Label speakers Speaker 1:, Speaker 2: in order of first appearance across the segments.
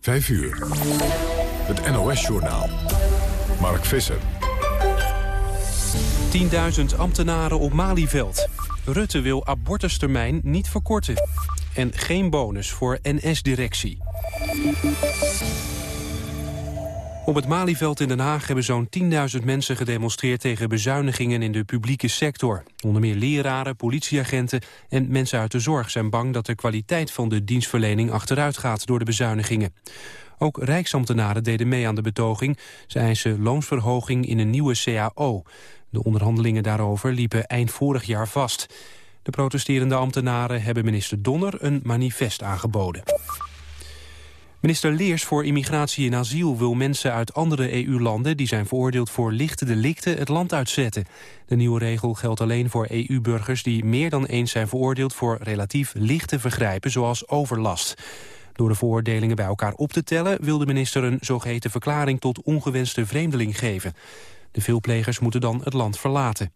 Speaker 1: 5 uur. Het NOS-journaal. Mark Visser.
Speaker 2: 10.000 ambtenaren op Malieveld. Rutte wil abortustermijn niet verkorten. En geen bonus voor NS-directie. Op het Malieveld in Den Haag hebben zo'n 10.000 mensen gedemonstreerd tegen bezuinigingen in de publieke sector. Onder meer leraren, politieagenten en mensen uit de zorg zijn bang dat de kwaliteit van de dienstverlening achteruit gaat door de bezuinigingen. Ook rijksambtenaren deden mee aan de betoging. Ze eisen loonsverhoging in een nieuwe CAO. De onderhandelingen daarover liepen eind vorig jaar vast. De protesterende ambtenaren hebben minister Donner een manifest aangeboden. Minister Leers voor Immigratie en Asiel wil mensen uit andere EU-landen... die zijn veroordeeld voor lichte delicten het land uitzetten. De nieuwe regel geldt alleen voor EU-burgers die meer dan eens zijn veroordeeld... voor relatief lichte vergrijpen, zoals overlast. Door de veroordelingen bij elkaar op te tellen... wil de minister een zogeheten verklaring tot ongewenste vreemdeling geven. De veelplegers moeten dan het land verlaten.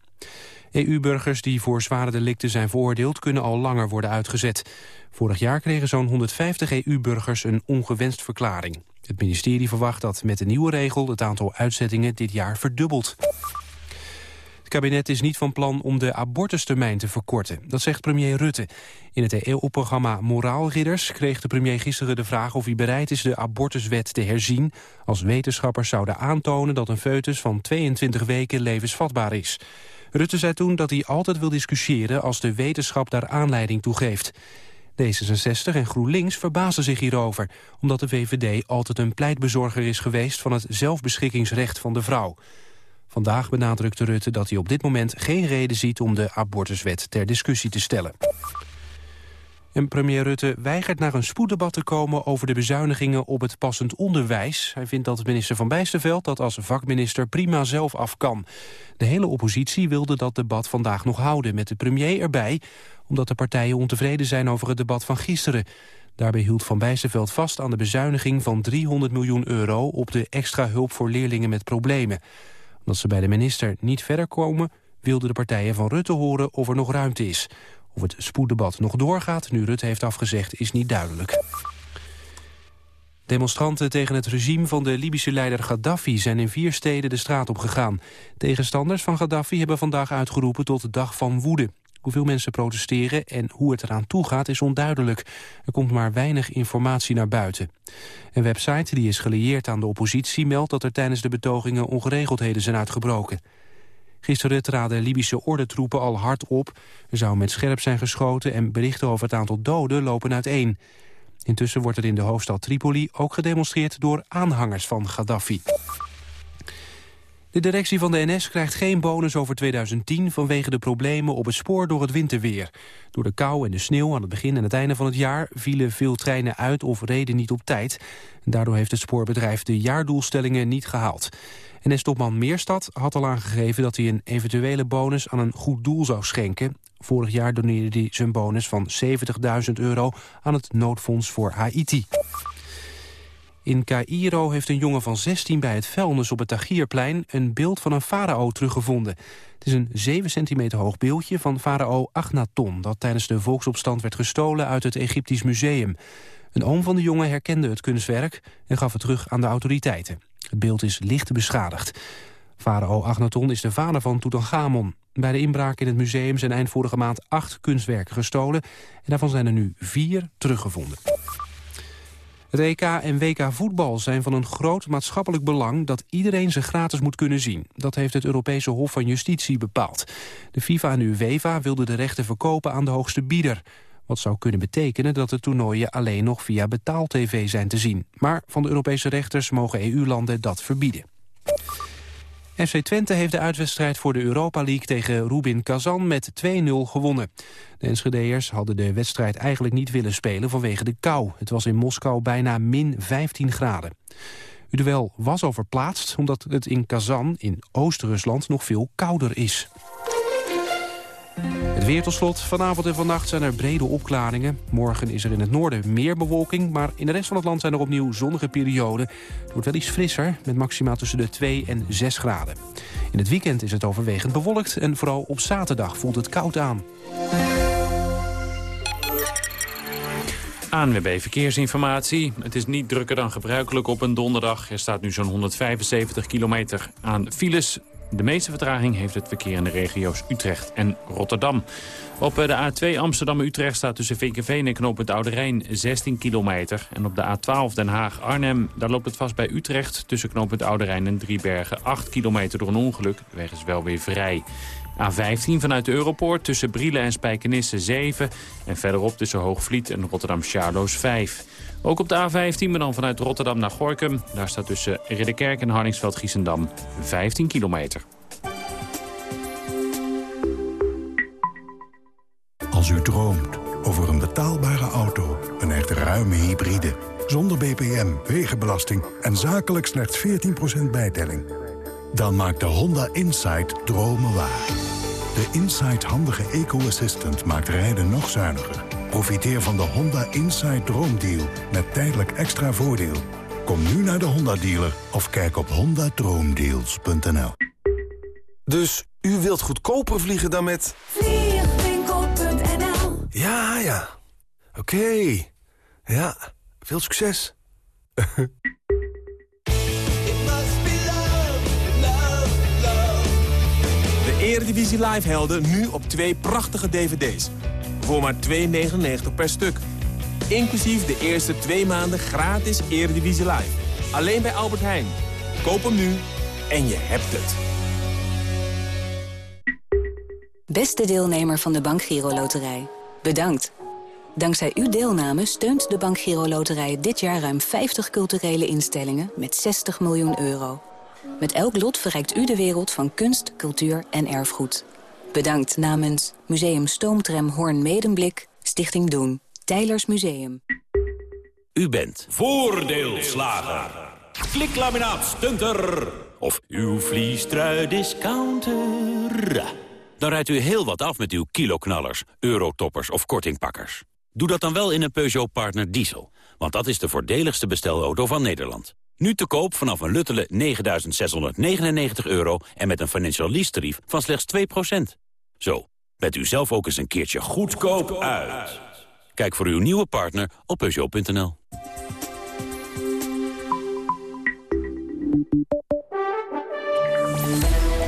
Speaker 2: EU-burgers die voor zware delicten zijn veroordeeld... kunnen al langer worden uitgezet. Vorig jaar kregen zo'n 150 EU-burgers een ongewenst verklaring. Het ministerie verwacht dat met de nieuwe regel... het aantal uitzettingen dit jaar verdubbelt. Het kabinet is niet van plan om de abortustermijn te verkorten. Dat zegt premier Rutte. In het EO-programma Moraalridders kreeg de premier gisteren de vraag... of hij bereid is de abortuswet te herzien... als wetenschappers zouden aantonen dat een foetus van 22 weken levensvatbaar is. Rutte zei toen dat hij altijd wil discussiëren als de wetenschap daar aanleiding toe geeft. D66 en GroenLinks verbazen zich hierover... omdat de VVD altijd een pleitbezorger is geweest... van het zelfbeschikkingsrecht van de vrouw. Vandaag benadrukte Rutte dat hij op dit moment geen reden ziet... om de abortuswet ter discussie te stellen. En premier Rutte weigert naar een spoeddebat te komen over de bezuinigingen op het passend onderwijs. Hij vindt dat minister Van Bijsterveld dat als vakminister prima zelf af kan. De hele oppositie wilde dat debat vandaag nog houden met de premier erbij, omdat de partijen ontevreden zijn over het debat van gisteren. Daarbij hield Van Bijsterveld vast aan de bezuiniging van 300 miljoen euro op de extra hulp voor leerlingen met problemen. Omdat ze bij de minister niet verder komen, wilden de partijen van Rutte horen of er nog ruimte is. Of het spoeddebat nog doorgaat, nu Rutte heeft afgezegd, is niet duidelijk. Demonstranten tegen het regime van de Libische leider Gaddafi zijn in vier steden de straat op gegaan. Tegenstanders van Gaddafi hebben vandaag uitgeroepen tot de dag van woede. Hoeveel mensen protesteren en hoe het eraan toe gaat is onduidelijk. Er komt maar weinig informatie naar buiten. Een website die is gelieerd aan de oppositie meldt dat er tijdens de betogingen ongeregeldheden zijn uitgebroken. Gisteren traden Libische ordentroepen al hard op. Er zou met scherp zijn geschoten en berichten over het aantal doden lopen uiteen. Intussen wordt er in de hoofdstad Tripoli ook gedemonstreerd door aanhangers van Gaddafi. De directie van de NS krijgt geen bonus over 2010 vanwege de problemen op het spoor door het winterweer. Door de kou en de sneeuw aan het begin en het einde van het jaar vielen veel treinen uit of reden niet op tijd. Daardoor heeft het spoorbedrijf de jaardoelstellingen niet gehaald. NS-topman Meerstad had al aangegeven dat hij een eventuele bonus aan een goed doel zou schenken. Vorig jaar doneerde hij zijn bonus van 70.000 euro aan het noodfonds voor Haiti. In Cairo heeft een jongen van 16 bij het vuilnis op het Tagierplein een beeld van een farao teruggevonden. Het is een 7 centimeter hoog beeldje van farao Agnaton... dat tijdens de volksopstand werd gestolen uit het Egyptisch museum. Een oom van de jongen herkende het kunstwerk en gaf het terug aan de autoriteiten. Het beeld is licht beschadigd. Farao Agnaton is de vader van Tutankhamon. Bij de inbraak in het museum zijn eind vorige maand acht kunstwerken gestolen... en daarvan zijn er nu vier teruggevonden. Het EK en WK voetbal zijn van een groot maatschappelijk belang... dat iedereen ze gratis moet kunnen zien. Dat heeft het Europese Hof van Justitie bepaald. De FIFA en UEFA wilden de rechten verkopen aan de hoogste bieder. Wat zou kunnen betekenen dat de toernooien alleen nog via betaal-tv zijn te zien. Maar van de Europese rechters mogen EU-landen dat verbieden. FC Twente heeft de uitwedstrijd voor de Europa League tegen Rubin Kazan met 2-0 gewonnen. De Enschedeërs hadden de wedstrijd eigenlijk niet willen spelen vanwege de kou. Het was in Moskou bijna min 15 graden. Het was overplaatst omdat het in Kazan in Oost-Rusland nog veel kouder is. Het weer tot slot. Vanavond en vannacht zijn er brede opklaringen. Morgen is er in het noorden meer bewolking... maar in de rest van het land zijn er opnieuw zonnige perioden. Het wordt wel iets frisser, met maxima tussen de 2 en 6 graden. In het weekend is het overwegend bewolkt... en vooral op zaterdag voelt het koud aan.
Speaker 3: ANWB Verkeersinformatie. Het is niet drukker dan gebruikelijk op een donderdag. Er staat nu zo'n 175 kilometer aan files. De meeste vertraging heeft het verkeer in de regio's Utrecht en Rotterdam. Op eh, de A2 Amsterdam-Utrecht staat tussen Vinkenveen en Knoop het Oude Rijn 16 kilometer. En op de A12 Den Haag-Arnhem, daar loopt het vast bij Utrecht... tussen Knoop het Rijn en Driebergen 8 kilometer door een ongeluk. De weg is wel weer vrij. A15 vanuit de Europoort tussen Brielen en Spijkenisse 7. En verderop tussen Hoogvliet en Rotterdam-Charloes 5. Ook op de A15, maar dan vanuit Rotterdam naar Gorkum. Daar staat tussen Ridderkerk en Harningsveld-Giessendam 15 kilometer.
Speaker 4: Als u droomt over een betaalbare auto, een echt ruime hybride... zonder BPM, wegenbelasting en zakelijk slechts 14% bijtelling... dan maakt de Honda Insight dromen waar. De Insight handige eco-assistant maakt rijden nog zuiniger. Profiteer van de Honda Insight Droomdeal met tijdelijk extra voordeel. Kom nu naar de Honda dealer of kijk op hondadroomdeals.nl.
Speaker 5: Dus u wilt goedkoper vliegen dan met...
Speaker 6: Vliegwinkel.nl
Speaker 5: Ja, ja. Oké. Ja, veel succes.
Speaker 7: De Eredivisie Live helden nu op twee prachtige dvd's. Voor maar 2,99 per stuk. Inclusief de eerste twee maanden gratis Eredivisie Live. Alleen bij Albert Heijn. Koop hem nu en je hebt het.
Speaker 8: Beste deelnemer van de Bank Giro Loterij. Bedankt. Dankzij uw deelname steunt de Bank Giro Loterij dit jaar ruim 50 culturele instellingen met 60 miljoen euro. Met elk lot verrijkt u de wereld van kunst, cultuur en erfgoed. Bedankt namens Museum Stoomtram Hoorn Medemblik, Stichting Doen, Tijlers Museum.
Speaker 9: U bent voordeelslager. Kliklaminaat stunter. Of uw vliestrui discounter. Dan rijdt u heel wat af met uw kiloknallers, eurotoppers of kortingpakkers. Doe dat dan wel in een Peugeot Partner Diesel. Want dat is de voordeligste bestelauto van Nederland. Nu te koop vanaf een Luttele 9.699 euro en met een financial lease tarief van slechts 2%. Zo, bent u zelf ook eens een keertje goedkoop uit. Kijk voor uw nieuwe partner op Peugeot.nl.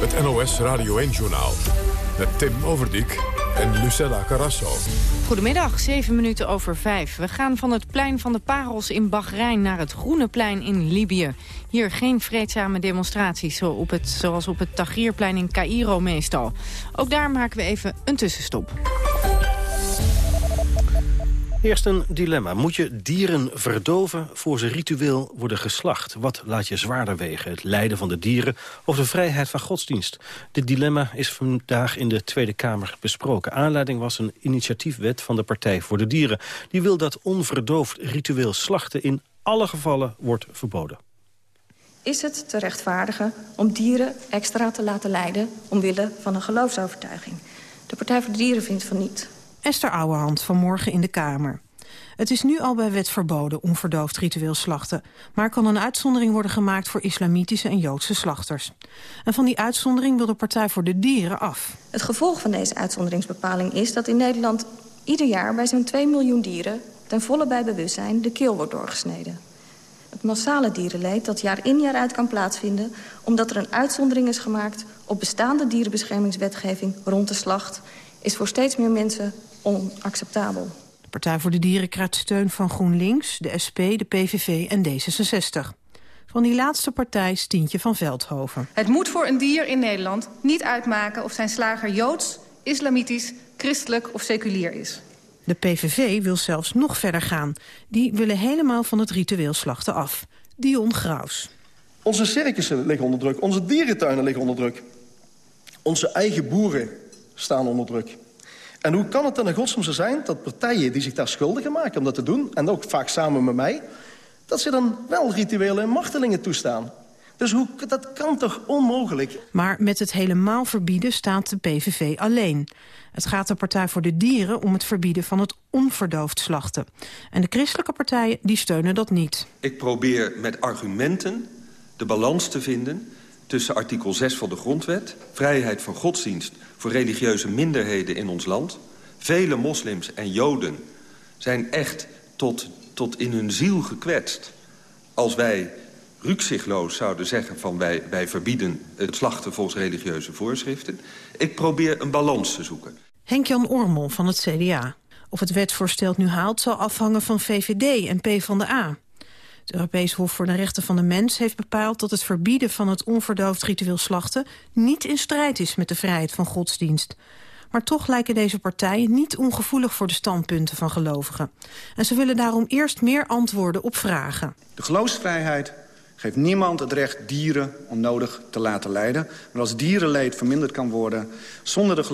Speaker 1: Het NOS Radio 1-journaal. Met Tim Overdijk en Lucella Carrasso.
Speaker 10: Goedemiddag, 7 minuten over 5. We gaan van het plein van de Parels in Bahrein naar het Groene Plein in Libië. Hier geen vreedzame demonstraties op het, zoals op het Tahrirplein in Cairo meestal. Ook daar maken we even een tussenstop.
Speaker 11: Eerst een dilemma. Moet je dieren verdoven voor ze ritueel worden geslacht? Wat laat je zwaarder wegen? Het lijden van de dieren of de vrijheid van godsdienst? Dit dilemma is vandaag in de Tweede Kamer besproken. Aanleiding was een initiatiefwet van de Partij voor de Dieren. Die wil dat onverdoofd ritueel slachten in alle gevallen wordt verboden.
Speaker 12: Is het te rechtvaardigen om dieren extra te laten lijden... omwille van een geloofsovertuiging? De Partij voor de Dieren vindt van niet.
Speaker 10: Esther Ouwehand vanmorgen in de Kamer. Het is nu al bij wet verboden onverdoofd ritueel slachten... maar kan een uitzondering worden gemaakt voor islamitische en joodse slachters. En van die uitzondering wil de Partij voor de Dieren af.
Speaker 12: Het gevolg van deze uitzonderingsbepaling is dat in Nederland... ieder jaar bij zo'n 2 miljoen dieren ten volle bij bewustzijn de keel wordt doorgesneden. Het massale dierenleed dat jaar in jaar uit kan plaatsvinden... omdat er een uitzondering is gemaakt op bestaande dierenbeschermingswetgeving rond de slacht... is voor steeds meer mensen onacceptabel.
Speaker 10: De Partij voor de Dieren krijgt steun van GroenLinks, de SP, de PVV en D66. Van die laatste partij Stientje van Veldhoven.
Speaker 13: Het moet voor een dier in Nederland niet uitmaken of zijn slager joods, islamitisch, christelijk of seculier is.
Speaker 10: De PVV wil zelfs nog verder gaan. Die willen helemaal van het ritueel slachten af. Dion Graus.
Speaker 14: Onze circussen liggen onder druk. Onze dierentuinen liggen onder druk. Onze eigen boeren staan onder druk. En hoe kan het dan in godsnaam zijn dat partijen die zich daar schuldig maken om dat te doen... en ook vaak samen met mij, dat ze dan wel rituele martelingen toestaan? Dus hoe, dat kan toch onmogelijk?
Speaker 10: Maar met het helemaal verbieden staat de PVV alleen. Het gaat de Partij voor de Dieren om het verbieden van het onverdoofd slachten. En de christelijke partijen die steunen dat niet.
Speaker 15: Ik probeer met argumenten de balans te vinden tussen artikel 6 van de Grondwet... vrijheid van godsdienst voor religieuze minderheden in ons land. Vele moslims en joden zijn echt tot, tot in hun ziel gekwetst... als wij rukzichtloos zouden zeggen van wij, wij verbieden het slachten volgens religieuze voorschriften. Ik probeer een balans te zoeken.
Speaker 6: Henk-Jan Ormel van het CDA. Of het wetsvoorstel nu haalt zal afhangen van VVD en PvdA. Het Europees Hof voor de Rechten van de Mens heeft bepaald dat het verbieden van het onverdoofd ritueel slachten niet in strijd is met de vrijheid van godsdienst. Maar toch lijken deze partijen niet ongevoelig voor de standpunten van gelovigen. En ze willen daarom eerst meer antwoorden op vragen.
Speaker 16: De geloofsvrijheid geeft niemand het recht dieren onnodig te laten lijden. Maar als dierenleed verminderd kan worden zonder de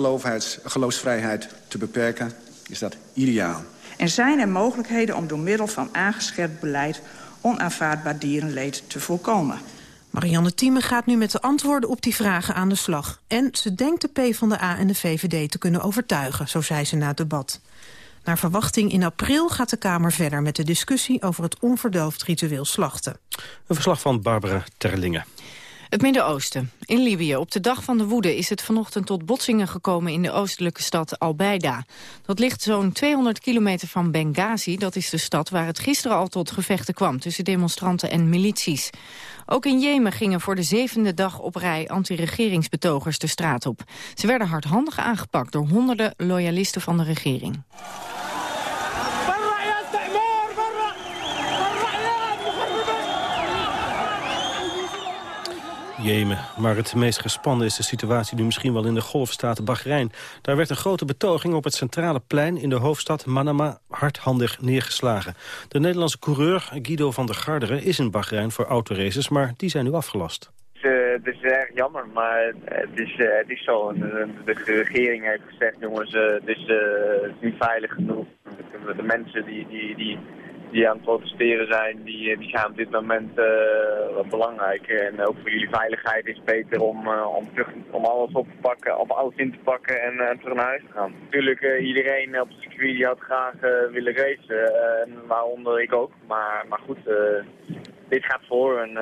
Speaker 16: geloofsvrijheid te beperken, is dat ideaal.
Speaker 17: En zijn er mogelijkheden om door middel van aangescherpt beleid onaanvaardbaar dierenleed te voorkomen?
Speaker 6: Marianne Thieme gaat nu met de antwoorden op die vragen aan de slag. En ze denkt de PvdA en de VVD te kunnen overtuigen, zo zei ze na het debat. Naar verwachting in april gaat de Kamer verder met de discussie over het onverdoofd ritueel slachten.
Speaker 11: Een verslag van Barbara Terlingen.
Speaker 10: Het Midden-Oosten. In Libië, op de dag van de woede, is het vanochtend tot botsingen gekomen in de oostelijke stad Al-Baida. Dat ligt zo'n 200 kilometer van Benghazi. Dat is de stad waar het gisteren al tot gevechten kwam tussen demonstranten en milities. Ook in Jemen gingen voor de zevende dag op rij anti-regeringsbetogers de straat op. Ze werden hardhandig aangepakt door honderden loyalisten van de regering.
Speaker 11: Jemen. Maar het meest gespannen is de situatie nu misschien wel in de golfstaat Bahrein. Daar werd een grote betoging op het centrale plein in de hoofdstad Manama hardhandig neergeslagen. De Nederlandse coureur Guido van der Garderen is in Bahrein voor autoraces, maar die zijn nu afgelast.
Speaker 18: Het is, erg jammer, maar het is, eh, het is zo. De, regering heeft gezegd, jongens, eh, het is, eh, het is niet veilig genoeg. De mensen die, die, die die aan het protesteren zijn, die, eh, die zijn op dit moment uh, wat belangrijk. En ook voor jullie veiligheid is beter om, uh, om, terug, om alles op te pakken, of alles in te pakken en terug naar huis te gaan. Natuurlijk, iedereen op het circuit had graag willen racen, waaronder ik ook. Maar, maar goed, dit gaat voor en,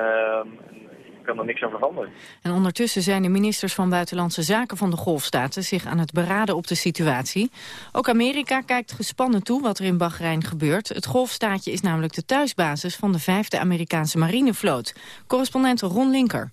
Speaker 18: kan er niks aan veranderen.
Speaker 10: En ondertussen zijn de ministers van Buitenlandse Zaken van de Golfstaten zich aan het beraden op de situatie. Ook Amerika kijkt gespannen toe wat er in Bahrein gebeurt. Het Golfstaatje is namelijk de thuisbasis van de vijfde Amerikaanse marinevloot. Correspondent Ron Linker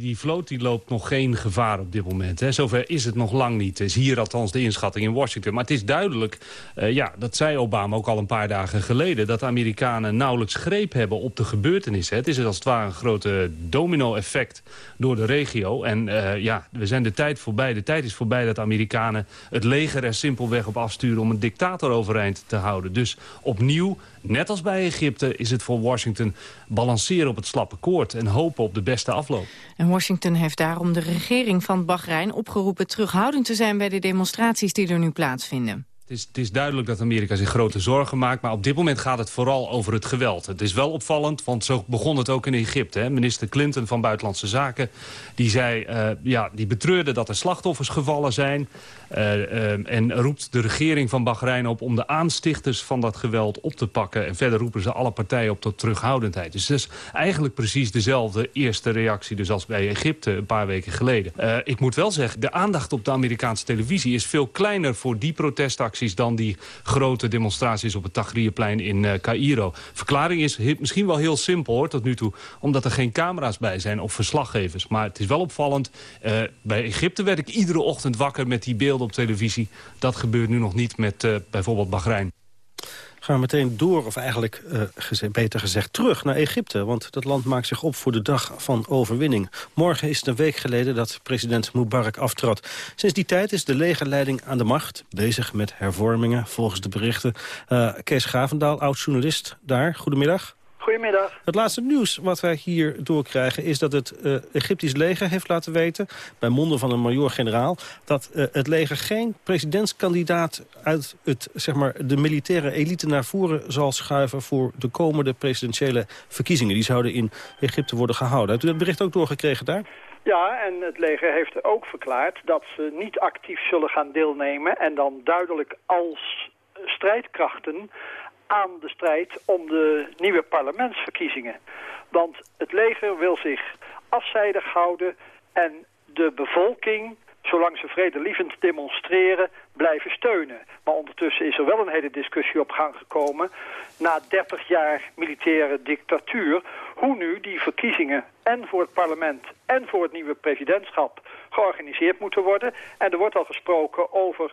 Speaker 19: die vloot die loopt nog geen gevaar op dit moment. Hè. Zover is het nog lang niet. Is hier althans de inschatting in Washington. Maar het is duidelijk, uh, ja, dat zei Obama ook al een paar dagen geleden... dat de Amerikanen nauwelijks greep hebben op de gebeurtenissen. Het is als het ware een grote domino-effect door de regio. En uh, ja, we zijn de tijd voorbij. De tijd is voorbij dat de Amerikanen het leger er simpelweg op afsturen... om een dictator overeind te houden. Dus opnieuw Net als bij Egypte is het voor Washington balanceren op het slappe koord... en hopen op de beste afloop.
Speaker 10: En Washington heeft daarom de regering van Bahrein opgeroepen... terughoudend te zijn bij de demonstraties die er nu plaatsvinden
Speaker 19: het is duidelijk dat Amerika zich grote zorgen maakt... maar op dit moment gaat het vooral over het geweld. Het is wel opvallend, want zo begon het ook in Egypte. Hè. Minister Clinton van Buitenlandse Zaken die zei, uh, ja, die betreurde dat er slachtoffers gevallen zijn... Uh, uh, en roept de regering van Bahrein op om de aanstichters van dat geweld op te pakken. En verder roepen ze alle partijen op tot terughoudendheid. Dus dat is eigenlijk precies dezelfde eerste reactie dus als bij Egypte een paar weken geleden. ik moet wel zeggen, de aandacht op de Amerikaanse televisie is veel kleiner voor die protestacties dan die grote demonstraties op het Tahrirplein in uh, Cairo. Verklaring is misschien wel heel simpel hoor, tot nu toe. Omdat er geen camera's bij zijn of verslaggevers. Maar het is wel opvallend. Uh, bij Egypte werd ik iedere ochtend wakker met die beelden op televisie. Dat gebeurt nu nog niet met uh, bijvoorbeeld Bahrein
Speaker 11: gaan we meteen door, of eigenlijk uh, beter gezegd terug naar Egypte. Want dat land maakt zich op voor de dag van overwinning. Morgen is het een week geleden dat president Mubarak aftrad. Sinds die tijd is de legerleiding aan de macht, bezig met hervormingen volgens de berichten. Uh, Kees Gavendaal, oud-journalist daar, goedemiddag.
Speaker 20: Goedemiddag.
Speaker 11: Het laatste nieuws wat wij hier doorkrijgen is dat het uh, Egyptisch leger heeft laten weten... bij monden van een major-generaal... dat uh, het leger geen presidentskandidaat uit het, zeg maar, de militaire elite naar voren zal schuiven... voor de komende presidentiële verkiezingen. Die zouden in Egypte worden gehouden. Hebt u dat bericht ook doorgekregen daar?
Speaker 20: Ja, en het leger heeft ook verklaard dat ze niet actief zullen gaan deelnemen... en dan duidelijk als strijdkrachten aan de strijd om de nieuwe parlementsverkiezingen. Want het leger wil zich afzijdig houden en de bevolking zolang ze vredelievend demonstreren, blijven steunen. Maar ondertussen is er wel een hele discussie op gang gekomen... na 30 jaar militaire dictatuur... hoe nu die verkiezingen en voor het parlement en voor het nieuwe presidentschap... georganiseerd moeten worden. En er wordt al gesproken over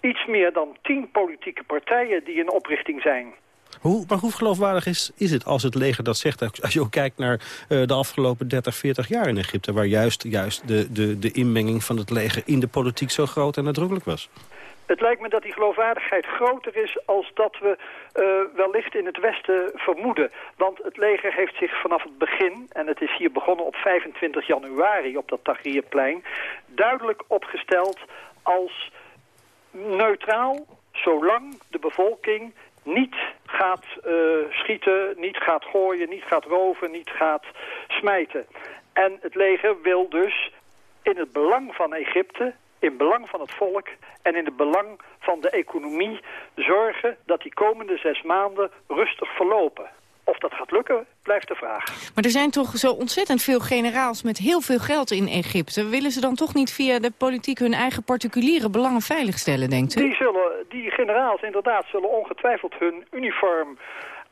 Speaker 20: iets meer dan tien politieke partijen die in oprichting zijn.
Speaker 11: Hoe, maar hoe geloofwaardig is, is het als het leger dat zegt... als je ook kijkt naar uh, de afgelopen 30, 40 jaar in Egypte... waar juist, juist de, de, de inmenging van het leger in de politiek zo groot en nadrukkelijk was?
Speaker 20: Het lijkt me dat die geloofwaardigheid groter is als dat we uh, wellicht in het Westen vermoeden. Want het leger heeft zich vanaf het begin, en het is hier begonnen op 25 januari op dat Tahrirplein, duidelijk opgesteld als neutraal, zolang de bevolking niet gaat uh, schieten, niet gaat gooien, niet gaat roven, niet gaat smijten. En het leger wil dus in het belang van Egypte, in belang van het volk en in het belang van de economie zorgen dat die komende zes maanden rustig verlopen. Of dat gaat lukken, blijft de vraag.
Speaker 10: Maar er zijn toch zo ontzettend veel generaals met heel veel geld in Egypte. Willen ze dan toch niet via de politiek hun eigen particuliere belangen veiligstellen, denkt u?
Speaker 20: Die, zullen, die generaals inderdaad zullen ongetwijfeld hun uniform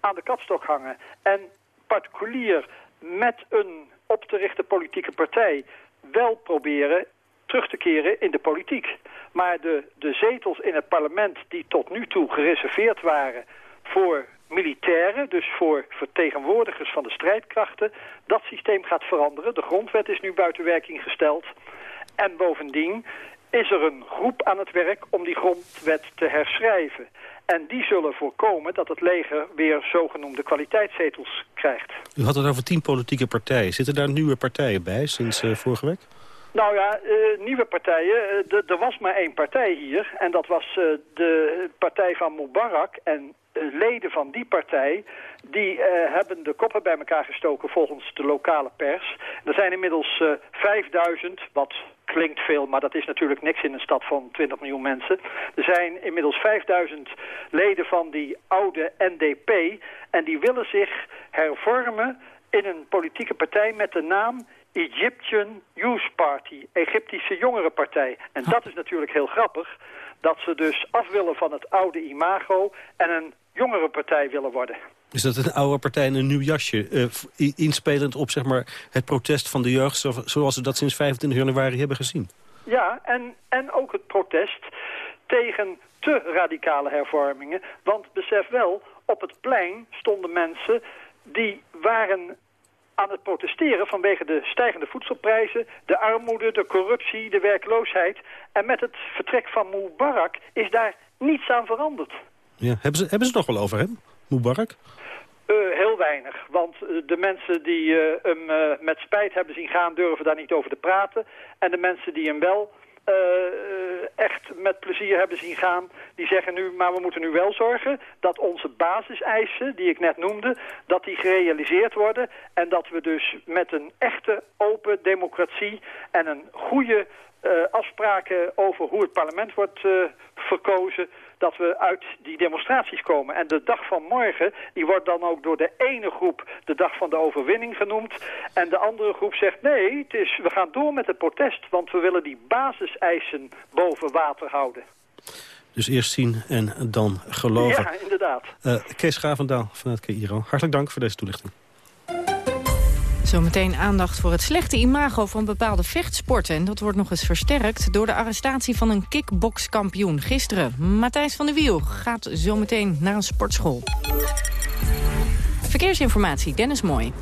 Speaker 20: aan de kapstok hangen. En particulier met een op te richten politieke partij wel proberen terug te keren in de politiek. Maar de, de zetels in het parlement die tot nu toe gereserveerd waren voor militairen, dus voor vertegenwoordigers van de strijdkrachten. Dat systeem gaat veranderen. De grondwet is nu buiten werking gesteld. En bovendien is er een groep aan het werk om die grondwet te herschrijven. En die zullen voorkomen dat het leger weer zogenoemde kwaliteitszetels krijgt.
Speaker 11: U had het over tien politieke partijen. Zitten daar nieuwe partijen bij sinds uh, vorige week?
Speaker 20: Nou ja, uh, nieuwe partijen. Uh, er was maar één partij hier. En dat was de partij van Mubarak. En leden van die partij... die hebben de koppen bij elkaar gestoken volgens de lokale pers. Er zijn inmiddels 5000, wat klinkt veel, maar dat is natuurlijk niks in een stad van 20 miljoen mensen. Er zijn inmiddels 5000 leden van die oude NDP... en die willen zich hervormen in een politieke partij met de naam Egyptian Youth Party, Egyptische jongerenpartij. En dat is natuurlijk heel grappig, dat ze dus af willen van het oude imago en een jongerenpartij willen worden.
Speaker 11: Is dat een oude partij in een nieuw jasje, uh, inspelend op zeg maar, het protest van de jeugd... zoals we dat sinds 25 januari hebben gezien?
Speaker 20: Ja, en, en ook het protest tegen te radicale hervormingen. Want besef wel, op het plein stonden mensen die waren aan het protesteren vanwege de stijgende voedselprijzen, de armoede, de corruptie, de werkloosheid. En met het vertrek van Mubarak is daar niets aan veranderd.
Speaker 11: Ja, hebben, ze, hebben ze het nog wel over hem, Mubarak?
Speaker 20: Uh, heel weinig, want uh, de mensen die uh, hem met spijt hebben zien gaan... durven daar niet over te praten. En de mensen die hem wel echt met plezier hebben zien gaan... die zeggen nu, maar we moeten nu wel zorgen... dat onze basiseisen, die ik net noemde... dat die gerealiseerd worden... en dat we dus met een echte open democratie... en een goede afspraken over hoe het parlement wordt verkozen dat we uit die demonstraties komen. En de dag van morgen, die wordt dan ook door de ene groep de dag van de overwinning genoemd. En de andere groep zegt nee, het is, we gaan door met het protest, want we willen die basiseisen boven water houden.
Speaker 11: Dus eerst zien en dan geloven.
Speaker 20: Ja, inderdaad.
Speaker 11: Uh, Kees Gravendaal vanuit Cairo, hartelijk dank voor deze toelichting.
Speaker 10: Zometeen aandacht voor het slechte imago van bepaalde vechtsporten. En dat wordt nog eens versterkt door de arrestatie van een kickbokskampioen gisteren. Matthijs van der Wiel gaat zometeen naar een sportschool. Verkeersinformatie, Dennis Mooi.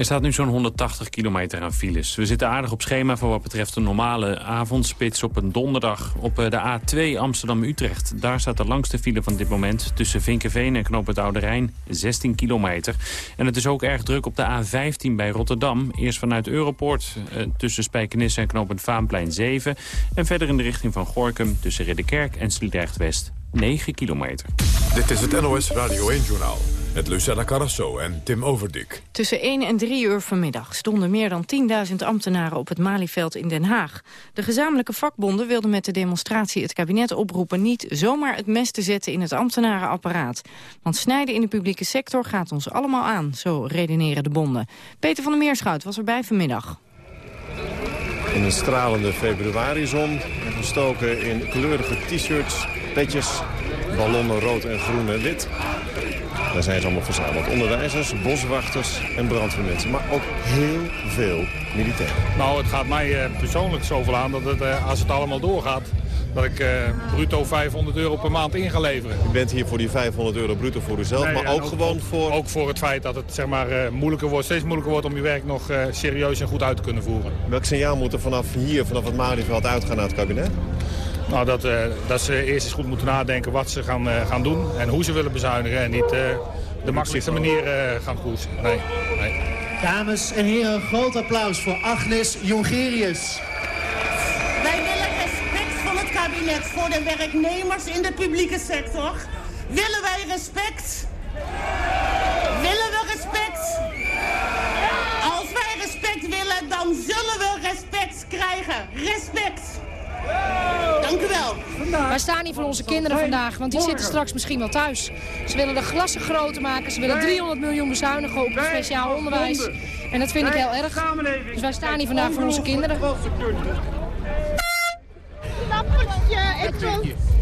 Speaker 3: Er staat nu zo'n 180 kilometer aan files. We zitten aardig op schema voor wat betreft een normale avondspits op een donderdag. Op eh, de A2 Amsterdam-Utrecht. Daar staat de langste file van dit moment tussen Vinkenveen en Knoop het Oude Rijn. 16 kilometer. En het is ook erg druk op de A15 bij Rotterdam. Eerst vanuit Europoort eh, tussen Spijkenisse en Knoop het Vaanplein 7. En verder in de richting van Gorkum tussen Ridderkerk en Sliedrecht-West 9 kilometer.
Speaker 1: Dit is het NOS Radio 1-journaal met Lucella Carrasso en Tim Overdik.
Speaker 10: Tussen 1 en 3 uur vanmiddag stonden meer dan 10.000 ambtenaren op het Malieveld in Den Haag. De gezamenlijke vakbonden wilden met de demonstratie het kabinet oproepen niet zomaar het mes te zetten in het ambtenarenapparaat. Want snijden in de publieke sector gaat ons allemaal aan, zo redeneren de bonden. Peter van der Meerschout was erbij vanmiddag.
Speaker 21: In een stralende februarizon. En gestoken in kleurige t-shirts, petjes, ballonnen rood en groen en wit. Daar zijn ze allemaal verzameld. Onderwijzers, boswachters en brandweermensen. Maar ook heel veel militairen.
Speaker 22: Nou, het gaat mij eh, persoonlijk zoveel aan dat het, eh, als het allemaal doorgaat... dat ik eh, bruto 500 euro per maand in ga leveren.
Speaker 21: U bent hier voor die 500 euro bruto voor uzelf,
Speaker 22: Nee,
Speaker 21: maar ook, gewoon voor...
Speaker 22: Ook voor het feit dat het zeg maar, eh, moeilijker wordt, steeds moeilijker wordt... om je werk nog eh, serieus en goed uit te kunnen voeren.
Speaker 21: Welk signaal moet er vanaf hier, vanaf het Malieveld uitgaan naar het kabinet?
Speaker 22: Nou, dat, eh, dat ze eerst eens goed moeten nadenken wat ze gaan, eh, gaan doen... en hoe ze willen bezuinigen en niet eh, de makkelijkste manier eh, gaan koersen. Nee, nee.
Speaker 23: Dames en heren, een groot applaus voor Agnes Jongerius.
Speaker 24: Kabinet voor de werknemers in de publieke sector. Willen wij respect? Willen we respect? Als wij respect willen, dan zullen we respect krijgen. Respect. Dank u wel.
Speaker 25: Wij staan hier voor onze kinderen vandaag, want die zitten straks misschien wel thuis. Ze willen de klassen groter maken, ze willen 300 miljoen bezuinigen op het speciaal onderwijs. En dat vind ik heel erg. Dus wij staan hier vandaag voor onze kinderen.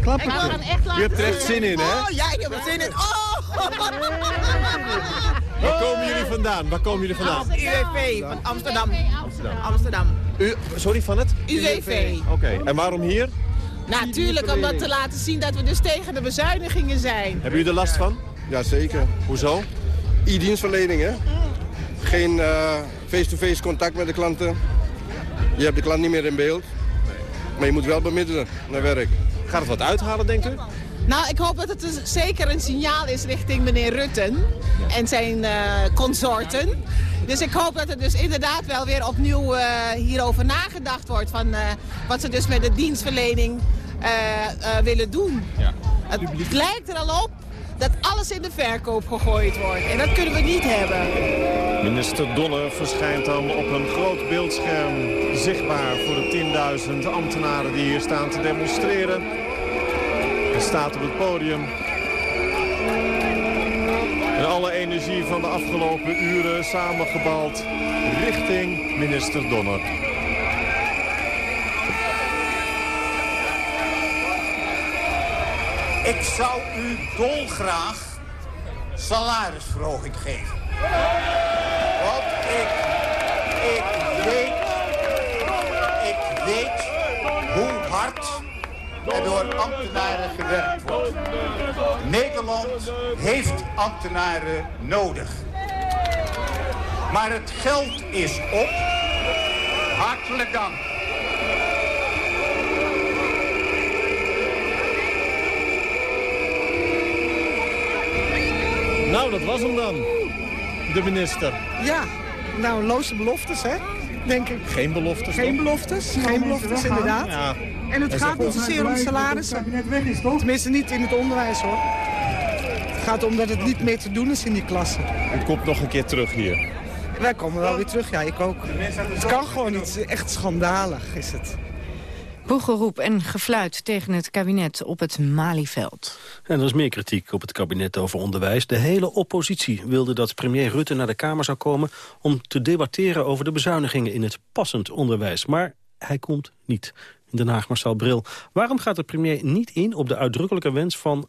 Speaker 24: Klappertje. Ik wil echt laten
Speaker 21: Je hebt er echt zin in, hè?
Speaker 24: Oh, ja, ik heb er zin in. Oh!
Speaker 21: Waar komen jullie vandaan? Waar komen jullie vandaan?
Speaker 24: UWV van Amsterdam. Amsterdam.
Speaker 21: U, sorry, van het?
Speaker 24: UWV.
Speaker 21: Oké, en waarom hier?
Speaker 24: Natuurlijk, om dat te laten zien dat we dus tegen de bezuinigingen zijn.
Speaker 21: Hebben jullie er last van?
Speaker 26: Jazeker.
Speaker 21: Hoezo?
Speaker 26: E-dienstverlening, hè? Geen eh, face-to-face contact met de klanten. Je hebt de klant niet meer in beeld. Maar je moet wel bemiddelen naar werk.
Speaker 21: Gaat het wat uithalen, denkt u?
Speaker 24: Nou, ik hoop dat het dus zeker een signaal is richting meneer Rutten en zijn eh, consorten. Dus ik hoop dat er dus inderdaad wel weer opnieuw eh, hierover nagedacht wordt... van eh, wat ze dus met de dienstverlening eh, eh, willen doen. Het lijkt er al op dat alles in de verkoop gegooid wordt. En dat kunnen we niet hebben.
Speaker 21: Minister Donner verschijnt dan op een groot beeldscherm... zichtbaar voor de 10.000 ambtenaren die hier staan te demonstreren. Hij staat op het podium. En alle energie van de afgelopen uren samengebald richting minister Donner.
Speaker 23: Ik zou u dolgraag salarisverhoging geven. Want ik, ik weet, ik weet hoe hard er door ambtenaren gewerkt wordt. Nederland heeft ambtenaren nodig. Maar het geld is op. Hartelijk dank.
Speaker 21: Nou, dat was hem dan. De minister.
Speaker 27: Ja, nou, loze beloftes, hè? Denk ik.
Speaker 21: Geen beloftes,
Speaker 27: Geen
Speaker 21: toch?
Speaker 27: beloftes, geen beloftes, inderdaad.
Speaker 21: Ja.
Speaker 27: En het gaat niet zozeer om salarissen. Tenminste, niet in het onderwijs, hoor. Het gaat om dat het niet meer te doen is in die klassen.
Speaker 21: U komt nog een keer terug hier.
Speaker 27: Wij komen wel weer terug, ja, ik ook. Het kan gewoon niet. Echt schandalig is het.
Speaker 10: Boegeroep en gefluit tegen het kabinet op het Malieveld.
Speaker 11: En er is meer kritiek op het kabinet over onderwijs. De hele oppositie wilde dat premier Rutte naar de Kamer zou komen... om te debatteren over de bezuinigingen in het passend onderwijs. Maar hij komt niet. In Den Haag Marcel Bril. Waarom gaat de premier niet in op de uitdrukkelijke wens van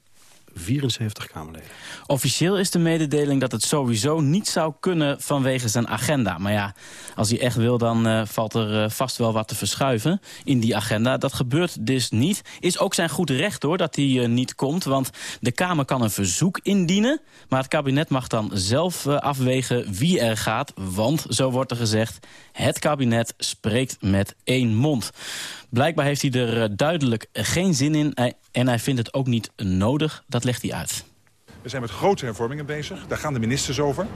Speaker 11: 74 Kamerleden?
Speaker 28: Officieel is de mededeling dat het sowieso niet zou kunnen vanwege zijn agenda. Maar ja, als hij echt wil, dan eh, valt er eh, vast wel wat te verschuiven in die agenda. Dat gebeurt dus niet. Is ook zijn goed recht hoor, dat hij eh, niet komt. Want de Kamer kan een verzoek indienen. Maar het kabinet mag dan zelf afwegen wie er gaat. Want, zo wordt er gezegd, het kabinet spreekt met één mond. Blijkbaar heeft hij er eh, duidelijk geen zin in. En hij vindt het ook niet nodig. Dat legt hij uit.
Speaker 29: We zijn met grote hervormingen bezig. Daar gaan de ministers over.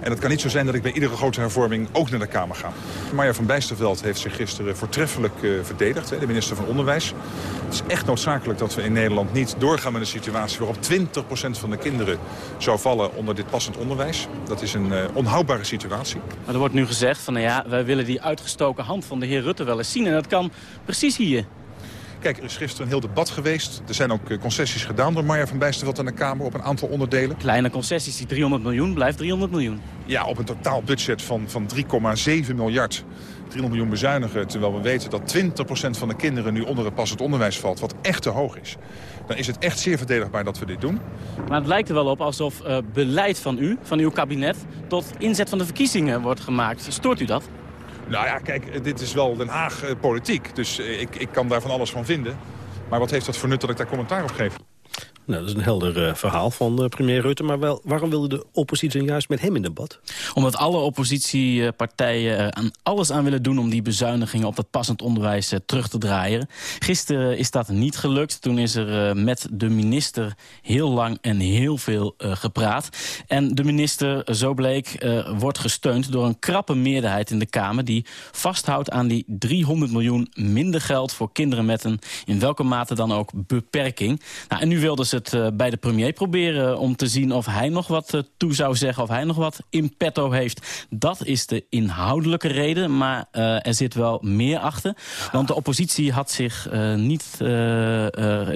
Speaker 29: En het kan niet zo zijn dat ik bij iedere grote hervorming ook naar de Kamer ga. Marja van Bijsterveld heeft zich gisteren voortreffelijk eh, verdedigd, hè, de minister van Onderwijs. Het is echt noodzakelijk dat we in Nederland niet doorgaan met een situatie waarop 20% van de kinderen zou vallen onder dit passend onderwijs. Dat is een eh, onhoudbare situatie.
Speaker 28: Maar er wordt nu gezegd van, nou ja, wij willen die uitgestoken hand van de heer Rutte wel eens zien. En dat kan precies hier.
Speaker 29: Kijk, er is gisteren een heel debat geweest. Er zijn ook concessies gedaan door Marja van Bijsterveld en de Kamer op een aantal onderdelen.
Speaker 28: Kleine concessies, die 300 miljoen blijft 300 miljoen.
Speaker 29: Ja, op een totaal budget van, van 3,7 miljard. 300 miljoen bezuinigen, terwijl we weten dat 20% van de kinderen nu onder het passend onderwijs valt, wat echt te hoog is. Dan is het echt zeer verdedigbaar dat we dit doen.
Speaker 28: Maar het lijkt er wel op alsof uh, beleid van u, van uw kabinet, tot inzet van de verkiezingen wordt gemaakt. Stoort u dat?
Speaker 29: Nou ja, kijk, dit is wel Den Haag uh, politiek, dus uh, ik, ik kan daar van alles van vinden. Maar wat heeft dat voor nut dat ik daar commentaar op geef?
Speaker 11: Nou, dat is een helder uh, verhaal van uh, premier Rutte. Maar wel, waarom wilde de oppositie juist met hem in debat?
Speaker 28: Omdat alle oppositiepartijen er aan alles aan willen doen... om die bezuinigingen op dat passend onderwijs terug te draaien. Gisteren is dat niet gelukt. Toen is er met de minister heel lang en heel veel gepraat. En de minister, zo bleek, wordt gesteund door een krappe meerderheid in de Kamer... die vasthoudt aan die 300 miljoen minder geld voor kinderen met een... in welke mate dan ook beperking. Nou, en nu wilden ze het uh, bij de premier proberen... om te zien of hij nog wat uh, toe zou zeggen, of hij nog wat in petto heeft. Dat is de inhoudelijke reden, maar uh, er zit wel meer achter. Want de oppositie had zich niet...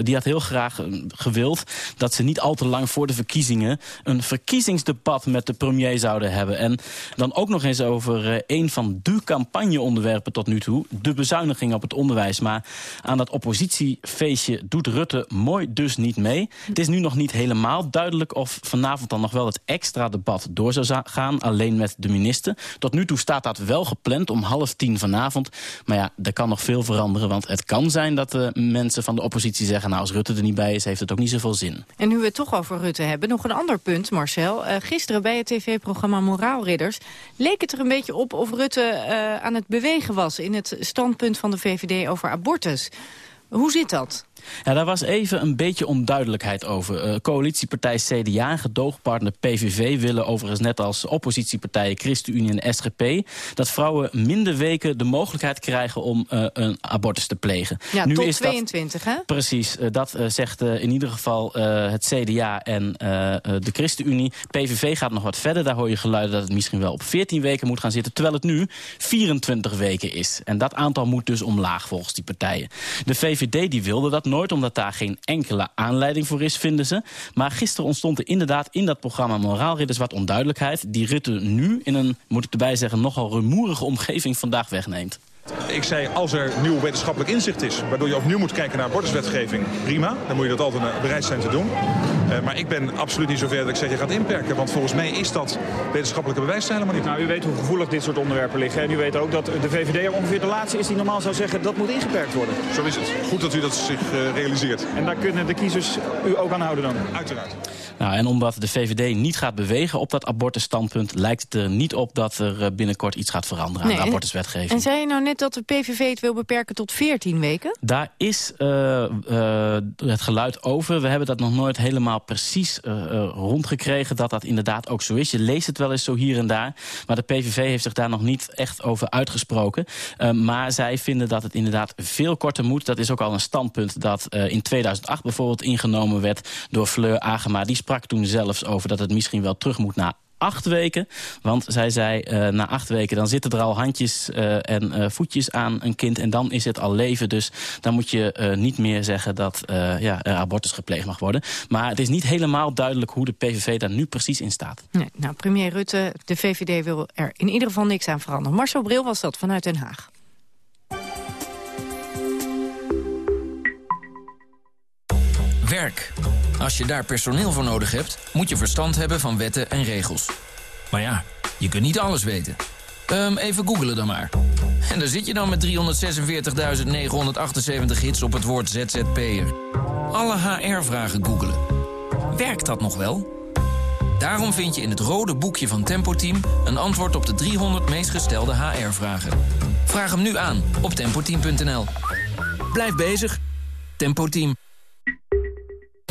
Speaker 28: die had heel graag gewild dat ze niet al te lang voor de verkiezingen... een verkiezingsdebat met de premier zouden hebben. En dan ook nog eens over een van de campagneonderwerpen tot nu toe... de bezuiniging op het onderwijs. Maar aan dat oppositiefeestje doet Rutte mooi dus niet mee. Het is nu nog niet helemaal duidelijk of vanavond dan nog wel het extra debat door zou gaan. Alleen met de minister. Tot nu toe staat dat wel gepland om half tien vanavond. Maar ja, er kan nog veel veranderen. Want het kan zijn dat de mensen van de oppositie zeggen... nou, als Rutte er niet bij is, heeft het ook niet zoveel zin.
Speaker 10: En nu we het toch over Rutte hebben, nog een ander punt, Marcel. Uh, gisteren bij het tv-programma Moraalridders... leek het er een beetje op of Rutte uh, aan het bewegen was... in het standpunt van de VVD over abortus. Hoe zit dat?
Speaker 28: Ja, daar was even een beetje onduidelijkheid over. Uh, coalitiepartij CDA en gedoogpartner PVV willen overigens net als oppositiepartijen ChristenUnie en SGP... dat vrouwen minder weken de mogelijkheid krijgen om uh, een abortus te plegen.
Speaker 10: Ja, nu tot is 22,
Speaker 28: dat,
Speaker 10: hè?
Speaker 28: Precies, uh, dat zegt in ieder geval het CDA en de ChristenUnie. PVV gaat nog wat verder, daar hoor je geluiden dat het misschien wel op 14 weken moet gaan zitten... terwijl het nu 24 weken is. En dat aantal moet dus omlaag volgens die partijen. De VVD die wilde dat nooit, omdat daar geen enkele aanleiding voor is, vinden ze. Maar gisteren ontstond er inderdaad in dat programma Moraalridders wat onduidelijkheid... die Rutte nu in een, moet ik erbij zeggen, nogal rumoerige omgeving vandaag wegneemt.
Speaker 29: Ik zei, als er nieuw wetenschappelijk inzicht is... waardoor je opnieuw moet kijken naar abortuswetgeving, prima. Dan moet je dat altijd bereid zijn te doen. Uh, maar ik ben absoluut niet zover dat ik zeg, je gaat inperken. Want volgens mij is dat wetenschappelijke bewijs helemaal niet.
Speaker 30: Nou, u weet hoe gevoelig dit soort onderwerpen liggen. En u weet ook dat de VVD ongeveer de laatste is die normaal zou zeggen... dat moet ingeperkt worden.
Speaker 29: Zo is het. Goed dat u dat zich uh, realiseert.
Speaker 30: En daar kunnen de kiezers u ook aan houden dan?
Speaker 29: Uiteraard.
Speaker 28: Nou, en omdat de VVD niet gaat bewegen op dat abortusstandpunt... lijkt het er niet op dat er binnenkort iets gaat veranderen nee, aan de abortuswetgeving.
Speaker 10: En zei je nou net dat de PVV het wil beperken tot 14 weken?
Speaker 28: Daar is uh, uh, het geluid over. We hebben dat nog nooit helemaal precies uh, rondgekregen... dat dat inderdaad ook zo is. Je leest het wel eens zo hier en daar. Maar de PVV heeft zich daar nog niet echt over uitgesproken. maar zij vinden dat het inderdaad veel korter moet. Dat is ook al een standpunt dat in 2008 bijvoorbeeld ingenomen werd... door Fleur Agema. Die sprak toen zelfs over dat het misschien wel terug moet naar acht weken. Want zij zei, uh, na acht weken dan zitten er al handjes uh, en uh, voetjes aan een kind... en dan is het al leven. Dus dan moet je niet meer zeggen dat ja, er abortus gepleegd mag worden. Maar het is niet helemaal duidelijk hoe de PVV daar nu precies in staat.
Speaker 10: Nee, nou, premier Rutte, de VVD wil er in ieder geval niks aan veranderen. Marcel Bril was dat vanuit Den Haag.
Speaker 31: Werk. Als je daar personeel voor nodig hebt, moet je verstand hebben van wetten en regels. Maar ja, je kunt niet alles weten. Um, even googelen dan maar. En daar zit je dan met 346.978 hits op het woord ZZP'er. Alle HR-vragen googelen. Werkt dat nog wel? Daarom vind je in het rode boekje van Tempo Team... een antwoord op de 300 meest gestelde HR-vragen. Vraag hem nu aan op tempoteam.nl. Blijf bezig. Tempo Team.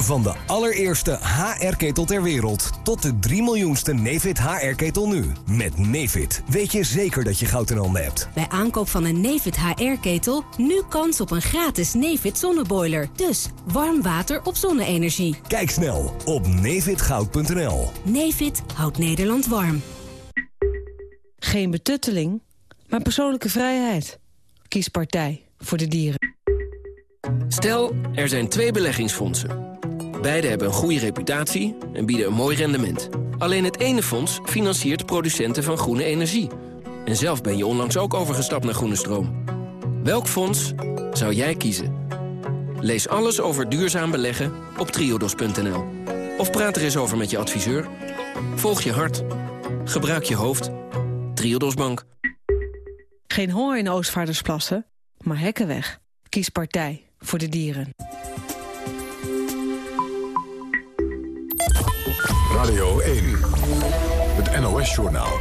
Speaker 32: Van de allereerste HR-ketel ter wereld tot de 3 miljoenste Nefit HR-ketel nu. Met Nefit weet je zeker dat je goud in handen hebt.
Speaker 33: Bij aankoop van een Nefit HR-ketel nu kans op een gratis Nefit zonneboiler. Dus warm water op zonne-energie.
Speaker 32: Kijk snel op nefitgoud.nl.
Speaker 33: Nefit houdt Nederland warm.
Speaker 34: Geen betutteling, maar persoonlijke vrijheid. Kies partij voor de dieren.
Speaker 31: Stel, er zijn twee beleggingsfondsen. Beide hebben een goede reputatie en bieden een mooi rendement. Alleen het ene fonds financiert producenten van groene energie. En zelf ben je onlangs ook overgestapt naar groene stroom. Welk fonds zou jij kiezen? Lees alles over duurzaam beleggen op triodos.nl. Of praat er eens over met je adviseur. Volg je hart. Gebruik je hoofd. Triodos Bank.
Speaker 35: Geen honger in Oostvaardersplassen, maar hekken weg. Kies partij voor de dieren.
Speaker 1: Radio 1, het NOS-journaal.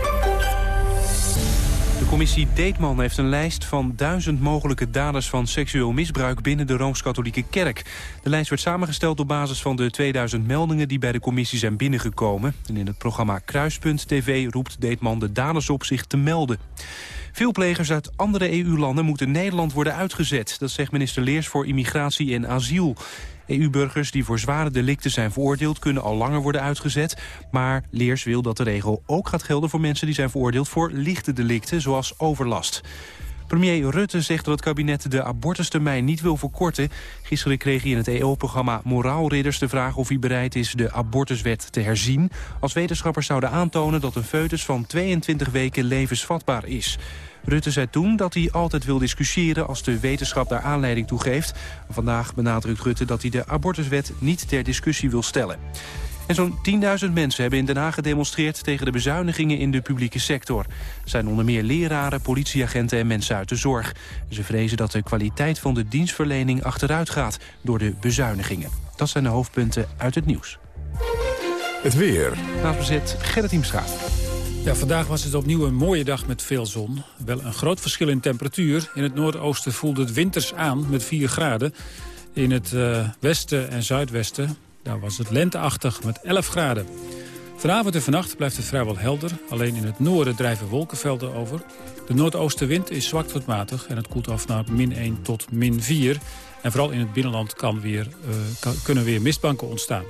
Speaker 2: De commissie Deetman heeft een lijst van duizend mogelijke daders van seksueel misbruik binnen de Rooms-Katholieke Kerk. De lijst werd samengesteld op basis van de 2000 meldingen die bij de commissie zijn binnengekomen. En in het programma Kruispunt TV roept Deetman de daders op zich te melden. Veel plegers uit andere EU-landen moeten Nederland worden uitgezet. Dat zegt minister Leers voor Immigratie en Asiel. EU-burgers die voor zware delicten zijn veroordeeld... kunnen al langer worden uitgezet. Maar Leers wil dat de regel ook gaat gelden voor mensen... die zijn veroordeeld voor lichte delicten, zoals overlast. Premier Rutte zegt dat het kabinet de abortustermijn niet wil verkorten. Gisteren kreeg hij in het EO-programma Moraalridders de vraag of hij bereid is de abortuswet te herzien. Als wetenschappers zouden aantonen dat een foetus van 22 weken levensvatbaar is. Rutte zei toen dat hij altijd wil discussiëren als de wetenschap daar aanleiding toe geeft. Vandaag benadrukt Rutte dat hij de abortuswet niet ter discussie wil stellen. En zo'n 10.000 mensen hebben in Den Haag gedemonstreerd... tegen de bezuinigingen in de publieke sector. Er zijn onder meer leraren, politieagenten en mensen uit de zorg. Ze vrezen dat de kwaliteit van de dienstverlening achteruit gaat... door de bezuinigingen. Dat zijn de hoofdpunten uit het nieuws.
Speaker 1: Het weer.
Speaker 2: Naast bezet Gerrit Hiemstra.
Speaker 36: Ja, vandaag was het opnieuw een mooie dag met veel zon. Wel een groot verschil in temperatuur. In het noordoosten voelde het winters aan met 4 graden. In het uh, westen en zuidwesten daar was het lenteachtig met 11 graden. Vanavond en vannacht blijft het vrijwel helder. Alleen in het noorden drijven wolkenvelden over. De noordoostenwind is zwak tot matig en het koelt af naar min 1 tot min 4. En vooral in het binnenland kan weer, uh, kunnen weer mistbanken ontstaan.